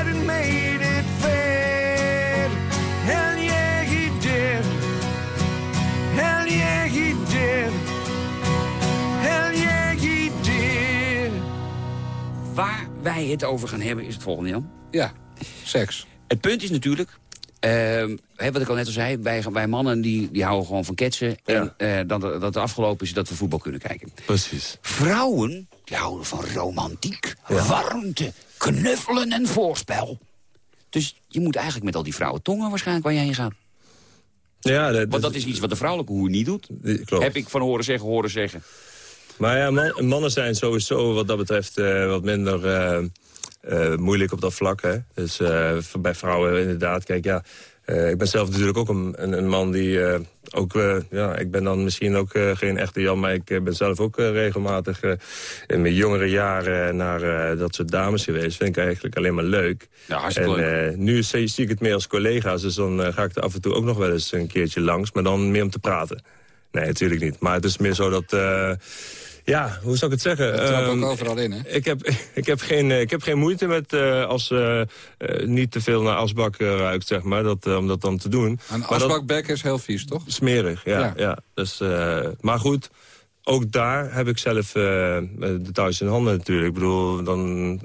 Speaker 3: Waar wij het over gaan hebben is het volgende, Jan.
Speaker 6: Ja, seks.
Speaker 3: Het punt is natuurlijk, ehm, wat ik al net al zei... wij, wij mannen die, die houden gewoon van ketsen. En eh, dat, dat het afgelopen is dat we voetbal kunnen kijken.
Speaker 10: Precies.
Speaker 3: Vrouwen die houden van romantiek, warmte, knuffelen en voorspel. Dus je moet eigenlijk met al die vrouwen tongen waarschijnlijk waar jij heen gaat.
Speaker 10: Ja, dat,
Speaker 3: Want dat is iets wat de vrouwelijke hoer niet doet.
Speaker 10: klopt.
Speaker 3: Heb ik van horen zeggen, horen zeggen.
Speaker 10: Maar ja, man- mannen zijn sowieso wat dat betreft eh, wat minder eh, eh, moeilijk op dat vlak. Hè? Dus eh, bij vrouwen inderdaad, kijk ja... ik ben zelf natuurlijk ook een, een, een man die ook... ja, ik ben dan misschien ook geen echte Jan... maar ik ben zelf ook regelmatig in mijn jongere jaren... naar dat soort dames geweest. Vind ik eigenlijk alleen maar leuk.
Speaker 3: Ja, hartstikke
Speaker 10: en,
Speaker 3: leuk.
Speaker 10: nu zie, zie ik het meer als collega's. Dus dan ga ik er af en toe ook nog wel eens een keertje langs. Maar dan meer om te praten. Nee, natuurlijk niet. Maar het is meer zo dat... eh, ja, hoe zou ik het zeggen?
Speaker 6: Dat trapt ook
Speaker 10: Ehm,
Speaker 6: overal in, hè?
Speaker 10: ik heb, ik, heb geen, eh, ik heb geen moeite met eh, als niet te veel naar asbak ruikt, zeg maar. Dat, om dat dan te doen.
Speaker 6: Een asbakbek is heel vies, toch?
Speaker 10: Smerig, ja.
Speaker 6: Ja.
Speaker 10: ja. Dus, maar goed, ook daar heb ik zelf eh, de thuis in handen natuurlijk. Ik bedoel, dan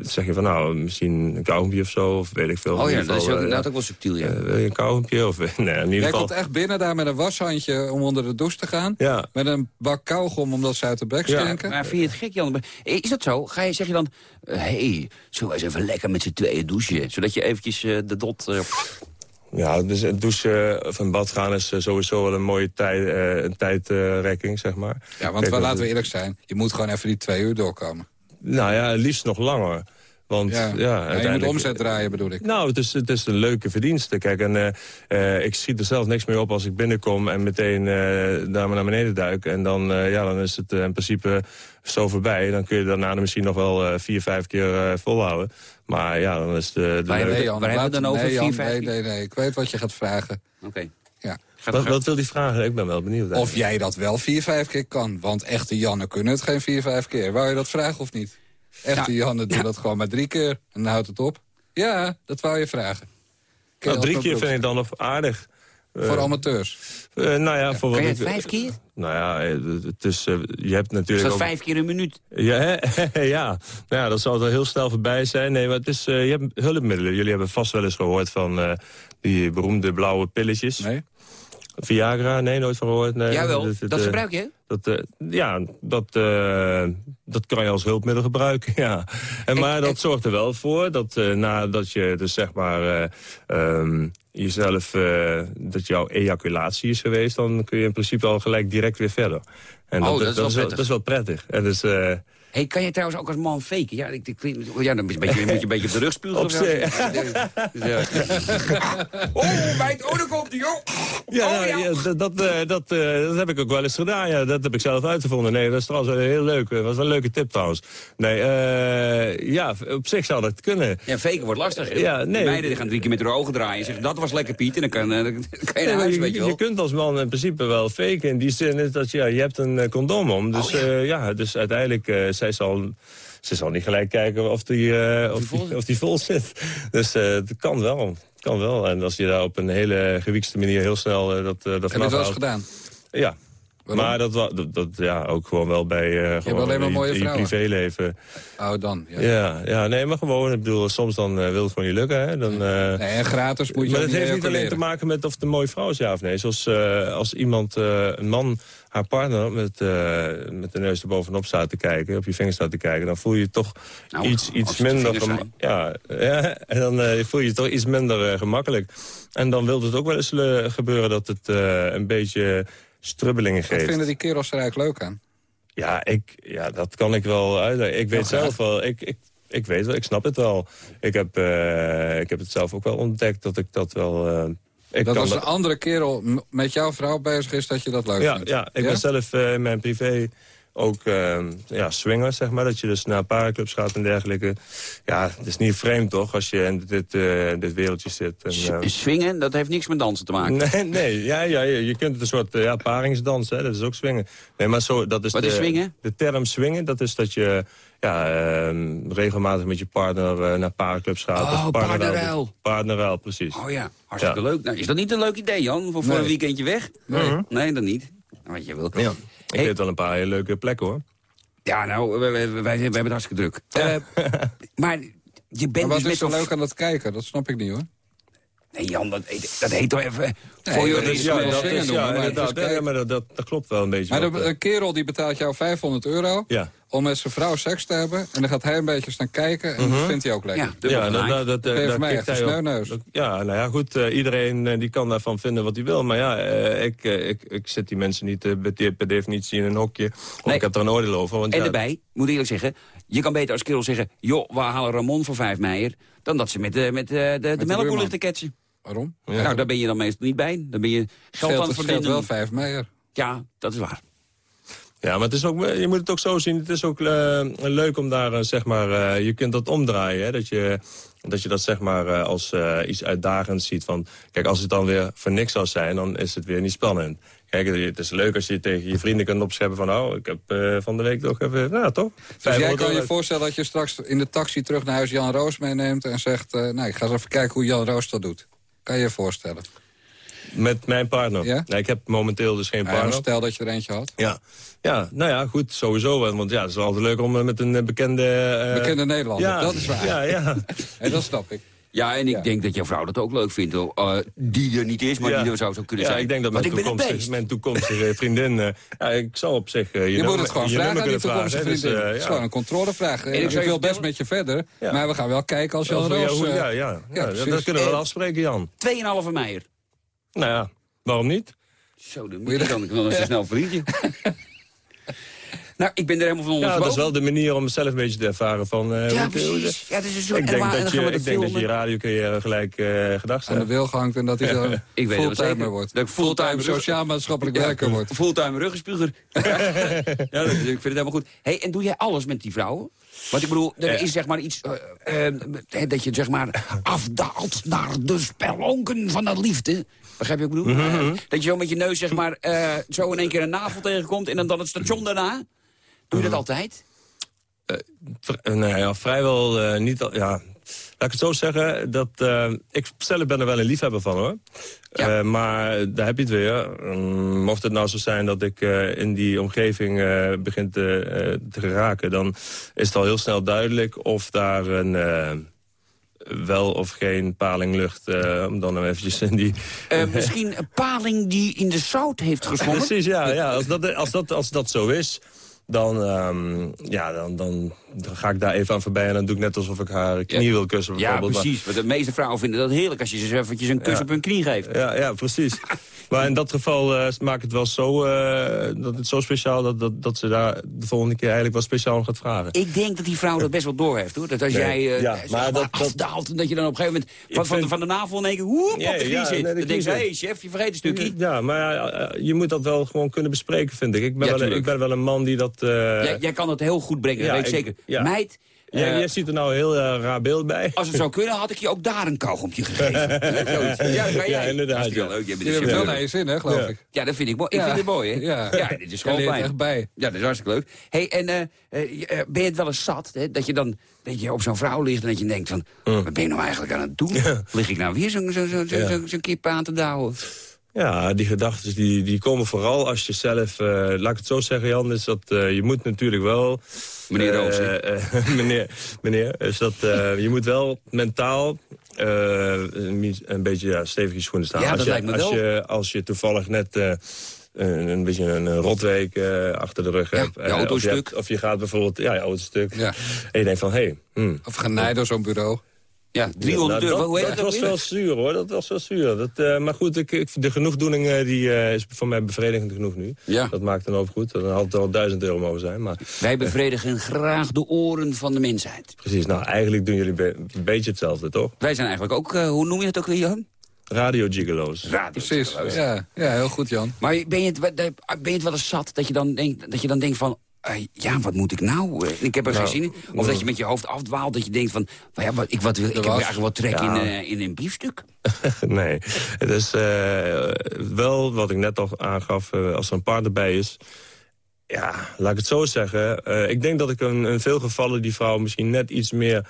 Speaker 10: zeg je van nou, misschien een kauwgompje of zo. Of weet ik veel.
Speaker 3: Oh ja, dat is ook,
Speaker 10: eh,
Speaker 3: inderdaad ook wel subtiel, ja.
Speaker 10: eh, wil je een kauwgompje? Of, nee, in ieder
Speaker 6: Jij
Speaker 10: geval...
Speaker 6: komt echt binnen daar met een washandje om onder de douche te gaan.
Speaker 10: Ja.
Speaker 6: Met een bak kauwgom omdat ze uit de bek
Speaker 10: Ja.
Speaker 6: stinken.
Speaker 3: Maar vind je het gek, Jan? Is dat zo? Ga je, zeg je dan, hé, hey, zullen we eens even lekker met z'n tweeën douchen? Zodat je eventjes eh, de dot...
Speaker 10: Ja, dus het douchen of een bad gaan is eh, sowieso wel een mooie tijd, eh, een tijdrekking, zeg maar.
Speaker 6: Ja, want
Speaker 10: Kijk,
Speaker 6: laten we eerlijk zijn. Je moet gewoon even die twee uur doorkomen.
Speaker 10: Nou ja, liefst nog langer. Want ja,
Speaker 6: Ja, ja, je moet omzet draaien, bedoel ik.
Speaker 10: Nou, het is, het is een leuke verdienste. Kijk, en, eh, eh, ik schiet er zelf niks meer op als ik binnenkom... en meteen eh, daar maar naar beneden duik. En dan, eh, ja, dan is het eh, in principe zo voorbij. Dan kun je daarna misschien nog wel eh, vier, vijf keer eh, volhouden. Maar ja, dan is de... de
Speaker 3: Waar
Speaker 10: leuke-
Speaker 6: Nee, Jan,
Speaker 3: waar hebben we het dan over?
Speaker 6: Nee, Jan,
Speaker 3: Vier, vijf
Speaker 6: nee,
Speaker 3: keer?
Speaker 6: nee, nee. Ik weet wat je gaat vragen.
Speaker 3: Oké.
Speaker 6: Ja.
Speaker 3: Gaat-
Speaker 10: Wat, wat wil die vragen? Ik ben wel benieuwd.
Speaker 6: Of jij dat wel vier, vijf keer kan. Want echte Jannen kunnen het geen vier, vijf keer. Wou je dat vragen of niet? Echte
Speaker 3: Ja.
Speaker 6: Jannen doen dat gewoon maar drie keer. En dan houdt het op. Ja, dat wou je vragen.
Speaker 10: Nou, drie keer vind ik dan nog aardig.
Speaker 6: Voor amateurs.
Speaker 10: Eh, nou ja, voor
Speaker 3: Kan
Speaker 10: wat
Speaker 3: je het
Speaker 10: ik-
Speaker 3: vijf keer?
Speaker 10: Nou ja, eh, het is, eh, je hebt
Speaker 3: Is
Speaker 10: natuurlijk
Speaker 3: dat
Speaker 10: ook...
Speaker 3: vijf keer een minuut?
Speaker 10: Ja, hè? ja. Nou ja, dat zal er heel snel voorbij zijn. Nee, maar het is, eh, je hebt hulpmiddelen. Jullie hebben vast wel eens gehoord van eh, die beroemde blauwe pilletjes.
Speaker 6: Nee?
Speaker 10: Viagra? Nee, nooit van gehoord. Nee,
Speaker 3: Jawel,
Speaker 10: Dat,
Speaker 3: dat
Speaker 10: eh,
Speaker 3: gebruik je?
Speaker 10: Dat, eh, ja, dat, eh, dat kan je als hulpmiddel gebruiken, ja. En, maar dat zorgt er wel voor dat nadat je dus zeg maar... eh, ehm, jezelf, dat jouw ejaculatie is geweest... dan kun je in principe al gelijk direct weer verder. En
Speaker 3: Oh, dat is wel
Speaker 10: dat,
Speaker 3: prettig.
Speaker 10: dat is wel prettig. En dus,
Speaker 3: Hey, kan je trouwens ook als man faken? Ja, ik, ik, ja dan moet je, een beetje, moet je een beetje op de rug spugen.
Speaker 10: Op.
Speaker 3: Oh, bij het oh, komt die, joh.
Speaker 10: Ja, dat, dat, eh, dat, eh, dat heb ik ook wel eens gedaan. Ja. Dat heb ik zelf uitgevonden. Nee, dat is trouwens wel heel leuk. Dat was wel een leuke tip trouwens. Nee, eh, ja, op zich zou dat kunnen.
Speaker 3: Ja, faken wordt lastig.
Speaker 10: Ja, nee.
Speaker 3: meiden die gaan drie keer met hun ogen draaien en zeggen, dat was lekker Piet. En dan kan, eh, dan kan je naar huis,
Speaker 10: je,
Speaker 3: weet je
Speaker 10: je
Speaker 3: wel.
Speaker 10: kunt als man in principe wel faken. In die zin is dat ja, je hebt een eh, condoom om. Dus
Speaker 3: Oh, ja.
Speaker 10: ja. ja, dus uiteindelijk, eh, zij zal ze zal niet gelijk kijken of die, eh, of die, of die vol zit. Dus eh, het kan wel. Het kan wel. En als je daar op een hele gewiekste manier heel snel eh, dat, dat
Speaker 6: Heb je het wel eens gedaan?
Speaker 10: Ja.
Speaker 6: Waarom?
Speaker 10: Maar dat, dat, dat ja, ook gewoon wel bij eh gewoon
Speaker 6: alleen maar mooie
Speaker 10: in je
Speaker 6: vrouwen.
Speaker 10: privéleven.
Speaker 6: Oh, dan. Ja.
Speaker 10: Ja, ja, nee, maar gewoon, ik bedoel, soms dan eh, wil het gewoon niet lukken. Hè? Dan, eh,
Speaker 6: Nee, en gratis moet je
Speaker 10: maar het heeft niet alleen te maken met of het een mooie vrouw is, ja of nee. Zoals als iemand, een man, haar partner met, met de neus erbovenop staat te kijken, op je vinger staat te kijken, dan voel je je toch
Speaker 3: Nou,
Speaker 10: iets, iets minder...
Speaker 3: vingers zijn.
Speaker 10: Ja, ja, en dan voel je je toch iets minder gemakkelijk. En dan wil het ook wel eens gebeuren dat het een beetje strubbelingen
Speaker 6: Wat
Speaker 10: geeft.
Speaker 6: vinden die kerels er eigenlijk leuk aan?
Speaker 10: Ja, ik, ja, dat kan ik wel uitleggen. Ik weet zelf wel, ik, ik, ik weet wel, ik snap het wel. Ik heb, eh, ik heb het zelf ook wel ontdekt dat ik dat wel... eh, ik
Speaker 6: Dat als een andere kerel met jouw vrouw bezig is, dat je dat leuk
Speaker 10: ja,
Speaker 6: vindt.
Speaker 10: ja, ik ben zelf eh, in mijn privé ook eh, ja, swinger, zeg maar. Dat je dus naar parenclubs gaat en dergelijke. Ja, het is niet vreemd toch, als je in dit, eh, dit wereldje zit. En, eh,
Speaker 3: Swingen, dat heeft niks met dansen te maken.
Speaker 10: Nee, nee ja, ja, je je kunt het een soort eh, ja, paringsdans, hè, dat is ook swingen. Nee, maar zo, dat is
Speaker 3: Wat
Speaker 10: de,
Speaker 3: is swingen?
Speaker 10: De term swingen, dat is dat je ja, ehm, regelmatig met je partner eh, naar parenclubs gaat.
Speaker 3: Oh,
Speaker 10: of partnerruil
Speaker 3: partnerruil.
Speaker 10: precies.
Speaker 3: Oh ja, hartstikke
Speaker 10: Ja.
Speaker 3: leuk. Nou, is dat niet een leuk idee, Jan? Voor, voor
Speaker 10: Nee.
Speaker 3: een weekendje weg?
Speaker 10: Nee.
Speaker 3: Nee, dan niet. Nou, Wat je wil.
Speaker 10: Ja. Ik
Speaker 3: Hey.
Speaker 10: weet wel een paar hele leuke plekken, hoor.
Speaker 3: Ja, nou, wij, wij, wij- wij hebben het hartstikke druk. Eh, maar je bent
Speaker 6: Maar wat
Speaker 3: dus met
Speaker 6: is er
Speaker 3: zo'n...
Speaker 6: leuk aan dat kijken? Dat snap ik niet, hoor.
Speaker 3: Nee, Jan, dat, dat heet toch even...
Speaker 6: Nee,
Speaker 3: voor je
Speaker 6: dat is-
Speaker 10: ja, dat is, ja,
Speaker 6: maar.
Speaker 10: Ja,
Speaker 6: kijken.
Speaker 10: maar dat, dat, dat klopt wel een beetje.
Speaker 6: Maar
Speaker 10: wat,
Speaker 6: de-
Speaker 10: eh,
Speaker 6: een kerel die betaalt jou 500 euro
Speaker 10: ja.
Speaker 6: om met zijn vrouw seks te hebben. En dan gaat hij een beetje staan kijken en dat vindt hij ook lekker.
Speaker 3: Ja,
Speaker 10: dat, dat, dat,
Speaker 6: voor mij echt een
Speaker 10: hij op. Dat- Ja, nou ja, goed. eh, iedereen eh, die kan daarvan vinden wat hij wil. Maar ja, ik, ik, ik zet die mensen niet per de- per definitie in een hokje. Of
Speaker 3: Nee.
Speaker 10: ik heb er een oordeel over. Want
Speaker 3: En
Speaker 10: ja,
Speaker 3: erbij, moet ik eerlijk zeggen... je kan beter als kerel zeggen... joh, we halen Ramon voor vijf meijer... dan dat ze met, de met de, de, de melkboer ligt te ketsen.
Speaker 6: Waarom?
Speaker 10: Ja.
Speaker 3: Nou, daar ben je dan meestal niet bij. Dan ben je geld aan
Speaker 6: het
Speaker 3: verdienen.
Speaker 6: wel 5 meijer.
Speaker 3: Ja, dat is waar.
Speaker 10: Ja, maar het is ook, je moet het ook zo zien. Het is ook eh, leuk om daar, eh, zeg maar, eh, je kunt dat omdraaien. Hè? Dat, je, dat je dat, zeg maar, eh, als iets uitdagends ziet. Van, kijk, als het dan weer voor niks zou zijn, dan is het weer niet spannend. Kijk, het is leuk als je tegen je vrienden kunt opscheppen van... oh, ik heb eh, van de week toch even... Nou, toch?
Speaker 6: Dus jij
Speaker 10: 500
Speaker 6: kan je voorstellen dat je straks in de taxi terug naar huis Jan Roos meeneemt... en zegt, eh, nou, ik ga eens even kijken hoe Jan Roos dat doet. Kan je je voorstellen?
Speaker 10: Met mijn partner.
Speaker 6: Ja?
Speaker 10: Nee, ik heb momenteel dus geen partner.
Speaker 6: stel dat je er eentje had.
Speaker 10: Ja. ja, nou ja, goed, sowieso. wel, Want ja, het is altijd leuk om eh, met een eh, bekende... eh,
Speaker 6: Bekende Nederlander,
Speaker 10: ja,
Speaker 6: dat is waar.
Speaker 10: Ja, ja.
Speaker 6: En dat snap ik.
Speaker 3: Ja, en ik
Speaker 6: Ja.
Speaker 3: denk dat jouw vrouw dat ook leuk vindt. hoor. Eh, die er niet is, maar
Speaker 10: Ja.
Speaker 3: die er zou zo kunnen
Speaker 10: ja,
Speaker 3: zijn.
Speaker 10: ik denk dat mijn toekomstige,
Speaker 3: beest.
Speaker 10: mijn toekomstige vriendin... ja, ik zal op zich eh, je,
Speaker 6: Je moet het gewoon
Speaker 10: je
Speaker 6: vragen aan die toekomstige
Speaker 10: vragen.
Speaker 6: vriendin.
Speaker 10: Dus, eh,
Speaker 6: Het is gewoon een controlevraag.
Speaker 3: ik
Speaker 6: ik
Speaker 3: zou je
Speaker 6: wil best met je verder,
Speaker 10: Ja.
Speaker 6: maar we gaan wel kijken als
Speaker 10: Over jou,
Speaker 6: Roos...
Speaker 10: ja, ja, ja,
Speaker 6: ja,
Speaker 10: dat, dat kunnen we wel afspreken, Jan.
Speaker 3: 2,5 meijer.
Speaker 10: Nou ja, waarom niet?
Speaker 3: Zo, dan moet je dan. Ik wil een snel vriendje. nou, ik ben er helemaal van
Speaker 10: Ja, dat is wel de manier om zelf een beetje te ervaren van... eh,
Speaker 3: Ja, precies. Ja, het is een soort
Speaker 10: Ik denk,
Speaker 3: en dan
Speaker 10: dat
Speaker 3: gaan
Speaker 10: je, ik denk dat je
Speaker 3: filmen.
Speaker 10: radiocarrière gelijk eh gedacht
Speaker 6: aan de wil hangt en dat hij zo
Speaker 3: Ik weet
Speaker 6: fulltimer wordt.
Speaker 3: Dat ik fulltime
Speaker 6: sociaal-maatschappelijk
Speaker 3: Ja,
Speaker 6: werker wordt.
Speaker 3: Fulltime ruggenspuger. ja, dat, ik vind het helemaal goed. Hey, en doe jij alles met die vrouwen? Want ik bedoel, er is zeg maar iets... eh, eh, dat je zeg maar afdaalt naar de spelonken van de liefde. Begrijp je wat ik bedoel?
Speaker 10: Mhm,
Speaker 3: dat je zo met je neus zeg maar eh, zo in één keer een navel tegenkomt... en dan, dan het station daarna. Doe je dat altijd?
Speaker 10: Vr- eh, nee, ja, vrijwel eh, niet... al- Ja, laat ik het zo zeggen. Dat, ik zelf ben er wel een liefhebber van, hoor.
Speaker 3: Ja.
Speaker 10: Maar daar heb je het weer. Mm, mocht het nou zo zijn dat ik in die omgeving begin te, te geraken... dan is het al heel snel duidelijk of daar een... wel of geen paling lucht, eh, om dan eventjes in die...
Speaker 3: Misschien een paling die in de zout heeft gezwommen?
Speaker 10: Precies, ja. ja als, dat, als, dat, als dat zo is, dan, ehm, ja, dan, dan, dan ga ik daar even aan voorbij... en dan doe ik net alsof ik haar knie
Speaker 3: Ja.
Speaker 10: wil kussen.
Speaker 3: Ja,
Speaker 10: bijvoorbeeld. Maar-
Speaker 3: precies. Want de meeste vrouwen vinden dat heerlijk als je ze eventjes een kus
Speaker 10: Ja.
Speaker 3: op hun knie geeft.
Speaker 10: Ja, ja, precies. maar in dat geval eh maakt het wel zo, eh, dat het zo speciaal... Dat, dat, dat ze daar de volgende keer eigenlijk wel speciaal om gaat vragen.
Speaker 3: Ik denk dat die vrouw dat best wel doorheeft, hoor. Dat als
Speaker 10: Nee,
Speaker 3: jij eh
Speaker 10: ja, maar dat-
Speaker 3: afdaalt... en dat je dan op een gegeven moment van, van, de, van de navel in één keer... Woep,
Speaker 10: Ja,
Speaker 3: op de knie
Speaker 10: ja,
Speaker 3: zit.
Speaker 10: nee,
Speaker 3: dan denk je, hé,
Speaker 10: zit.
Speaker 3: chef, je vergeet een stukje.
Speaker 10: Ja, maar je moet dat wel gewoon kunnen bespreken, vind ik. Ik ben,
Speaker 3: Ja,
Speaker 10: wel, ik ben wel een man die dat... eh,
Speaker 3: jij, jij kan het heel goed brengen,
Speaker 10: ja,
Speaker 3: dat weet ik zeker.
Speaker 10: ja.
Speaker 3: Meid,
Speaker 10: Jij,
Speaker 3: Eh,
Speaker 10: jij ziet er nou een heel eh, raar beeld bij.
Speaker 3: Als het zou kunnen, had ik je ook daar een kauwgompje gegeven. Ja, dat.
Speaker 10: Ja, inderdaad,
Speaker 3: Hartstikke
Speaker 10: ja.
Speaker 3: leuk. Jij bent
Speaker 6: Je hebt wel naar je zin, hè, geloof
Speaker 10: Ja.
Speaker 6: ik.
Speaker 3: Ja, dat vind ik mooi. Ik
Speaker 6: Ja.
Speaker 3: vind het mooi, hè?
Speaker 6: Ja.
Speaker 3: dit is gewoon
Speaker 6: echt bij.
Speaker 3: Ja, dat is hartstikke leuk. hey, en ben je het wel eens zat, hè? Dat je dan dat je op zo'n vrouw ligt en dat je denkt van... Wat ben je nou eigenlijk aan het doen? Lig ik nou weer zo'n zo, zo, zo,
Speaker 10: Ja.
Speaker 3: zo, zo'n kip aan te douwen?
Speaker 10: Ja, die gedachten die, die komen vooral als je zelf... eh, laat ik het zo zeggen, Jan, is dat eh, je moet natuurlijk wel...
Speaker 3: Meneer
Speaker 10: eh, meneer, meneer, is dat je moet wel mentaal een, beetje ja, stevig in je schoenen staan.
Speaker 3: Ja,
Speaker 10: als
Speaker 3: dat
Speaker 10: je,
Speaker 3: lijkt me
Speaker 10: als
Speaker 3: wel.
Speaker 10: Je, als je toevallig net... een, een beetje een, rotweek achter de rug
Speaker 3: Ja,
Speaker 10: hebt.
Speaker 3: je
Speaker 10: of, je hebt- of je gaat bijvoorbeeld... Ja, je auto stuk.
Speaker 6: Ja.
Speaker 10: En je denkt van, hé... Hey, hmm,
Speaker 6: Of genaaid door zo'n bureau.
Speaker 3: Ja, 300
Speaker 10: nou,
Speaker 3: euro.
Speaker 10: dat, was wel zuur hoor, dat was wel zuur. Dat, eh, maar goed, ik, ik, de genoegdoening eh, die, eh, is voor mij bevredigend genoeg nu.
Speaker 3: Ja.
Speaker 10: Dat maakt dan ook goed. Dan had het wel duizend euro mogen zijn. Maar
Speaker 3: Wij bevredigen graag de oren van de mensheid.
Speaker 10: precies, nou eigenlijk doen jullie be- een beetje hetzelfde, toch?
Speaker 3: Wij zijn eigenlijk ook, eh, hoe noem je het ook weer, Jan?
Speaker 10: Radio gigolo's.
Speaker 3: Radio.
Speaker 6: Precies. Ja, ja, heel goed, Jan.
Speaker 3: Maar ben je, het, ben je het wel eens zat dat je dan denkt, dat je dan denkt van... eh, ja, wat moet ik nou? Eh, ik heb er
Speaker 10: Nou,
Speaker 3: geen zin in. Of dat je met je hoofd afdwaalt, dat je denkt van... nou ja, wat, ik, wat wil, ik heb eigenlijk wel trek
Speaker 10: Ja.
Speaker 3: in, eh, in een biefstuk.
Speaker 10: nee, het is wel wat ik net al aangaf, als er een partner bij is... Ja, laat ik het zo zeggen. Ik denk dat ik in, in veel gevallen die vrouw misschien net iets meer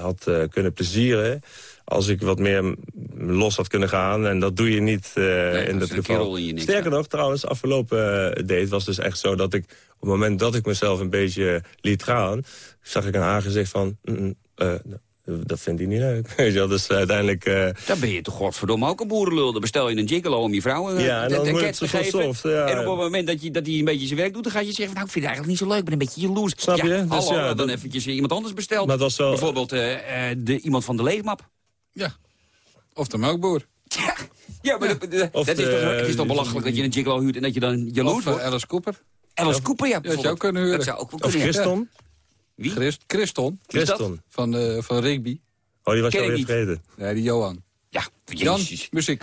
Speaker 10: had kunnen plezieren. Als ik wat meer los had kunnen gaan. En dat doe je niet eh, in dat
Speaker 3: een
Speaker 10: geval.
Speaker 3: in
Speaker 10: Sterker nog, trouwens, afgelopen eh, date was dus echt zo dat ik... op het moment dat ik mezelf een beetje liet gaan... zag ik aan haar gezicht van... mm, mm, eh, dat vindt hij niet leuk. Weet je wel, dus uiteindelijk...
Speaker 3: Dan ben je toch godverdomme ook een boerenlul. Dan bestel je een gigolo om je vrouw
Speaker 10: Ja, en dan het
Speaker 3: geven.
Speaker 10: soft, ja.
Speaker 3: En op het moment dat hij dat een beetje zijn werk doet... dan ga je zeggen van, nou, ik vind het eigenlijk niet zo leuk. Ik ben een beetje jaloers.
Speaker 10: Snap
Speaker 3: ja,
Speaker 10: je? Dus
Speaker 3: Hallo,
Speaker 10: ja,
Speaker 3: dan
Speaker 10: dat-
Speaker 3: eventjes iemand anders besteld.
Speaker 10: Maar het was wel-
Speaker 3: Bijvoorbeeld de, iemand van de leefmap.
Speaker 6: Ja. Of de melkboer.
Speaker 3: Ja, ja maar dat,
Speaker 10: Of
Speaker 3: is toch, het is toch belachelijk dat je een gigolo huurt... en dat je dan jaloers
Speaker 6: Of eh,
Speaker 3: wordt?
Speaker 6: Alice Cooper.
Speaker 3: Alice Cooper, ja,
Speaker 6: Dat zou kunnen huren.
Speaker 3: Dat zou ook wel
Speaker 10: of
Speaker 3: kunnen. ja.
Speaker 10: Christon.
Speaker 3: Wie?
Speaker 6: Christ, Christon?
Speaker 10: Christon.
Speaker 6: van, eh, van Rigby.
Speaker 10: Oh, die was alweer vergeten.
Speaker 6: Nee, die Johan.
Speaker 3: Ja,
Speaker 6: Jan,
Speaker 3: jezus.
Speaker 6: muziek.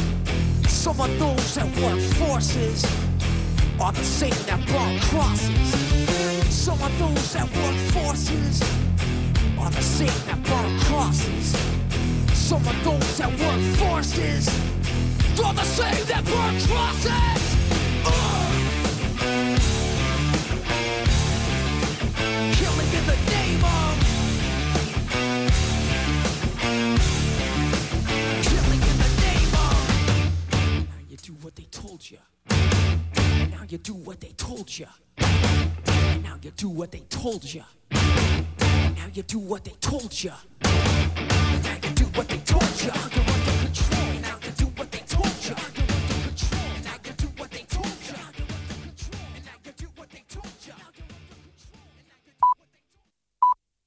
Speaker 11: Some of those that work forces are the same that brought crosses. Some of those that work forces are the same that burn crosses. Some of those that work forces are the same that burn crosses. Uh! Told you. And now you do what they told you. And now you do what they told you. And now you do what they told you. And now you do what they told you.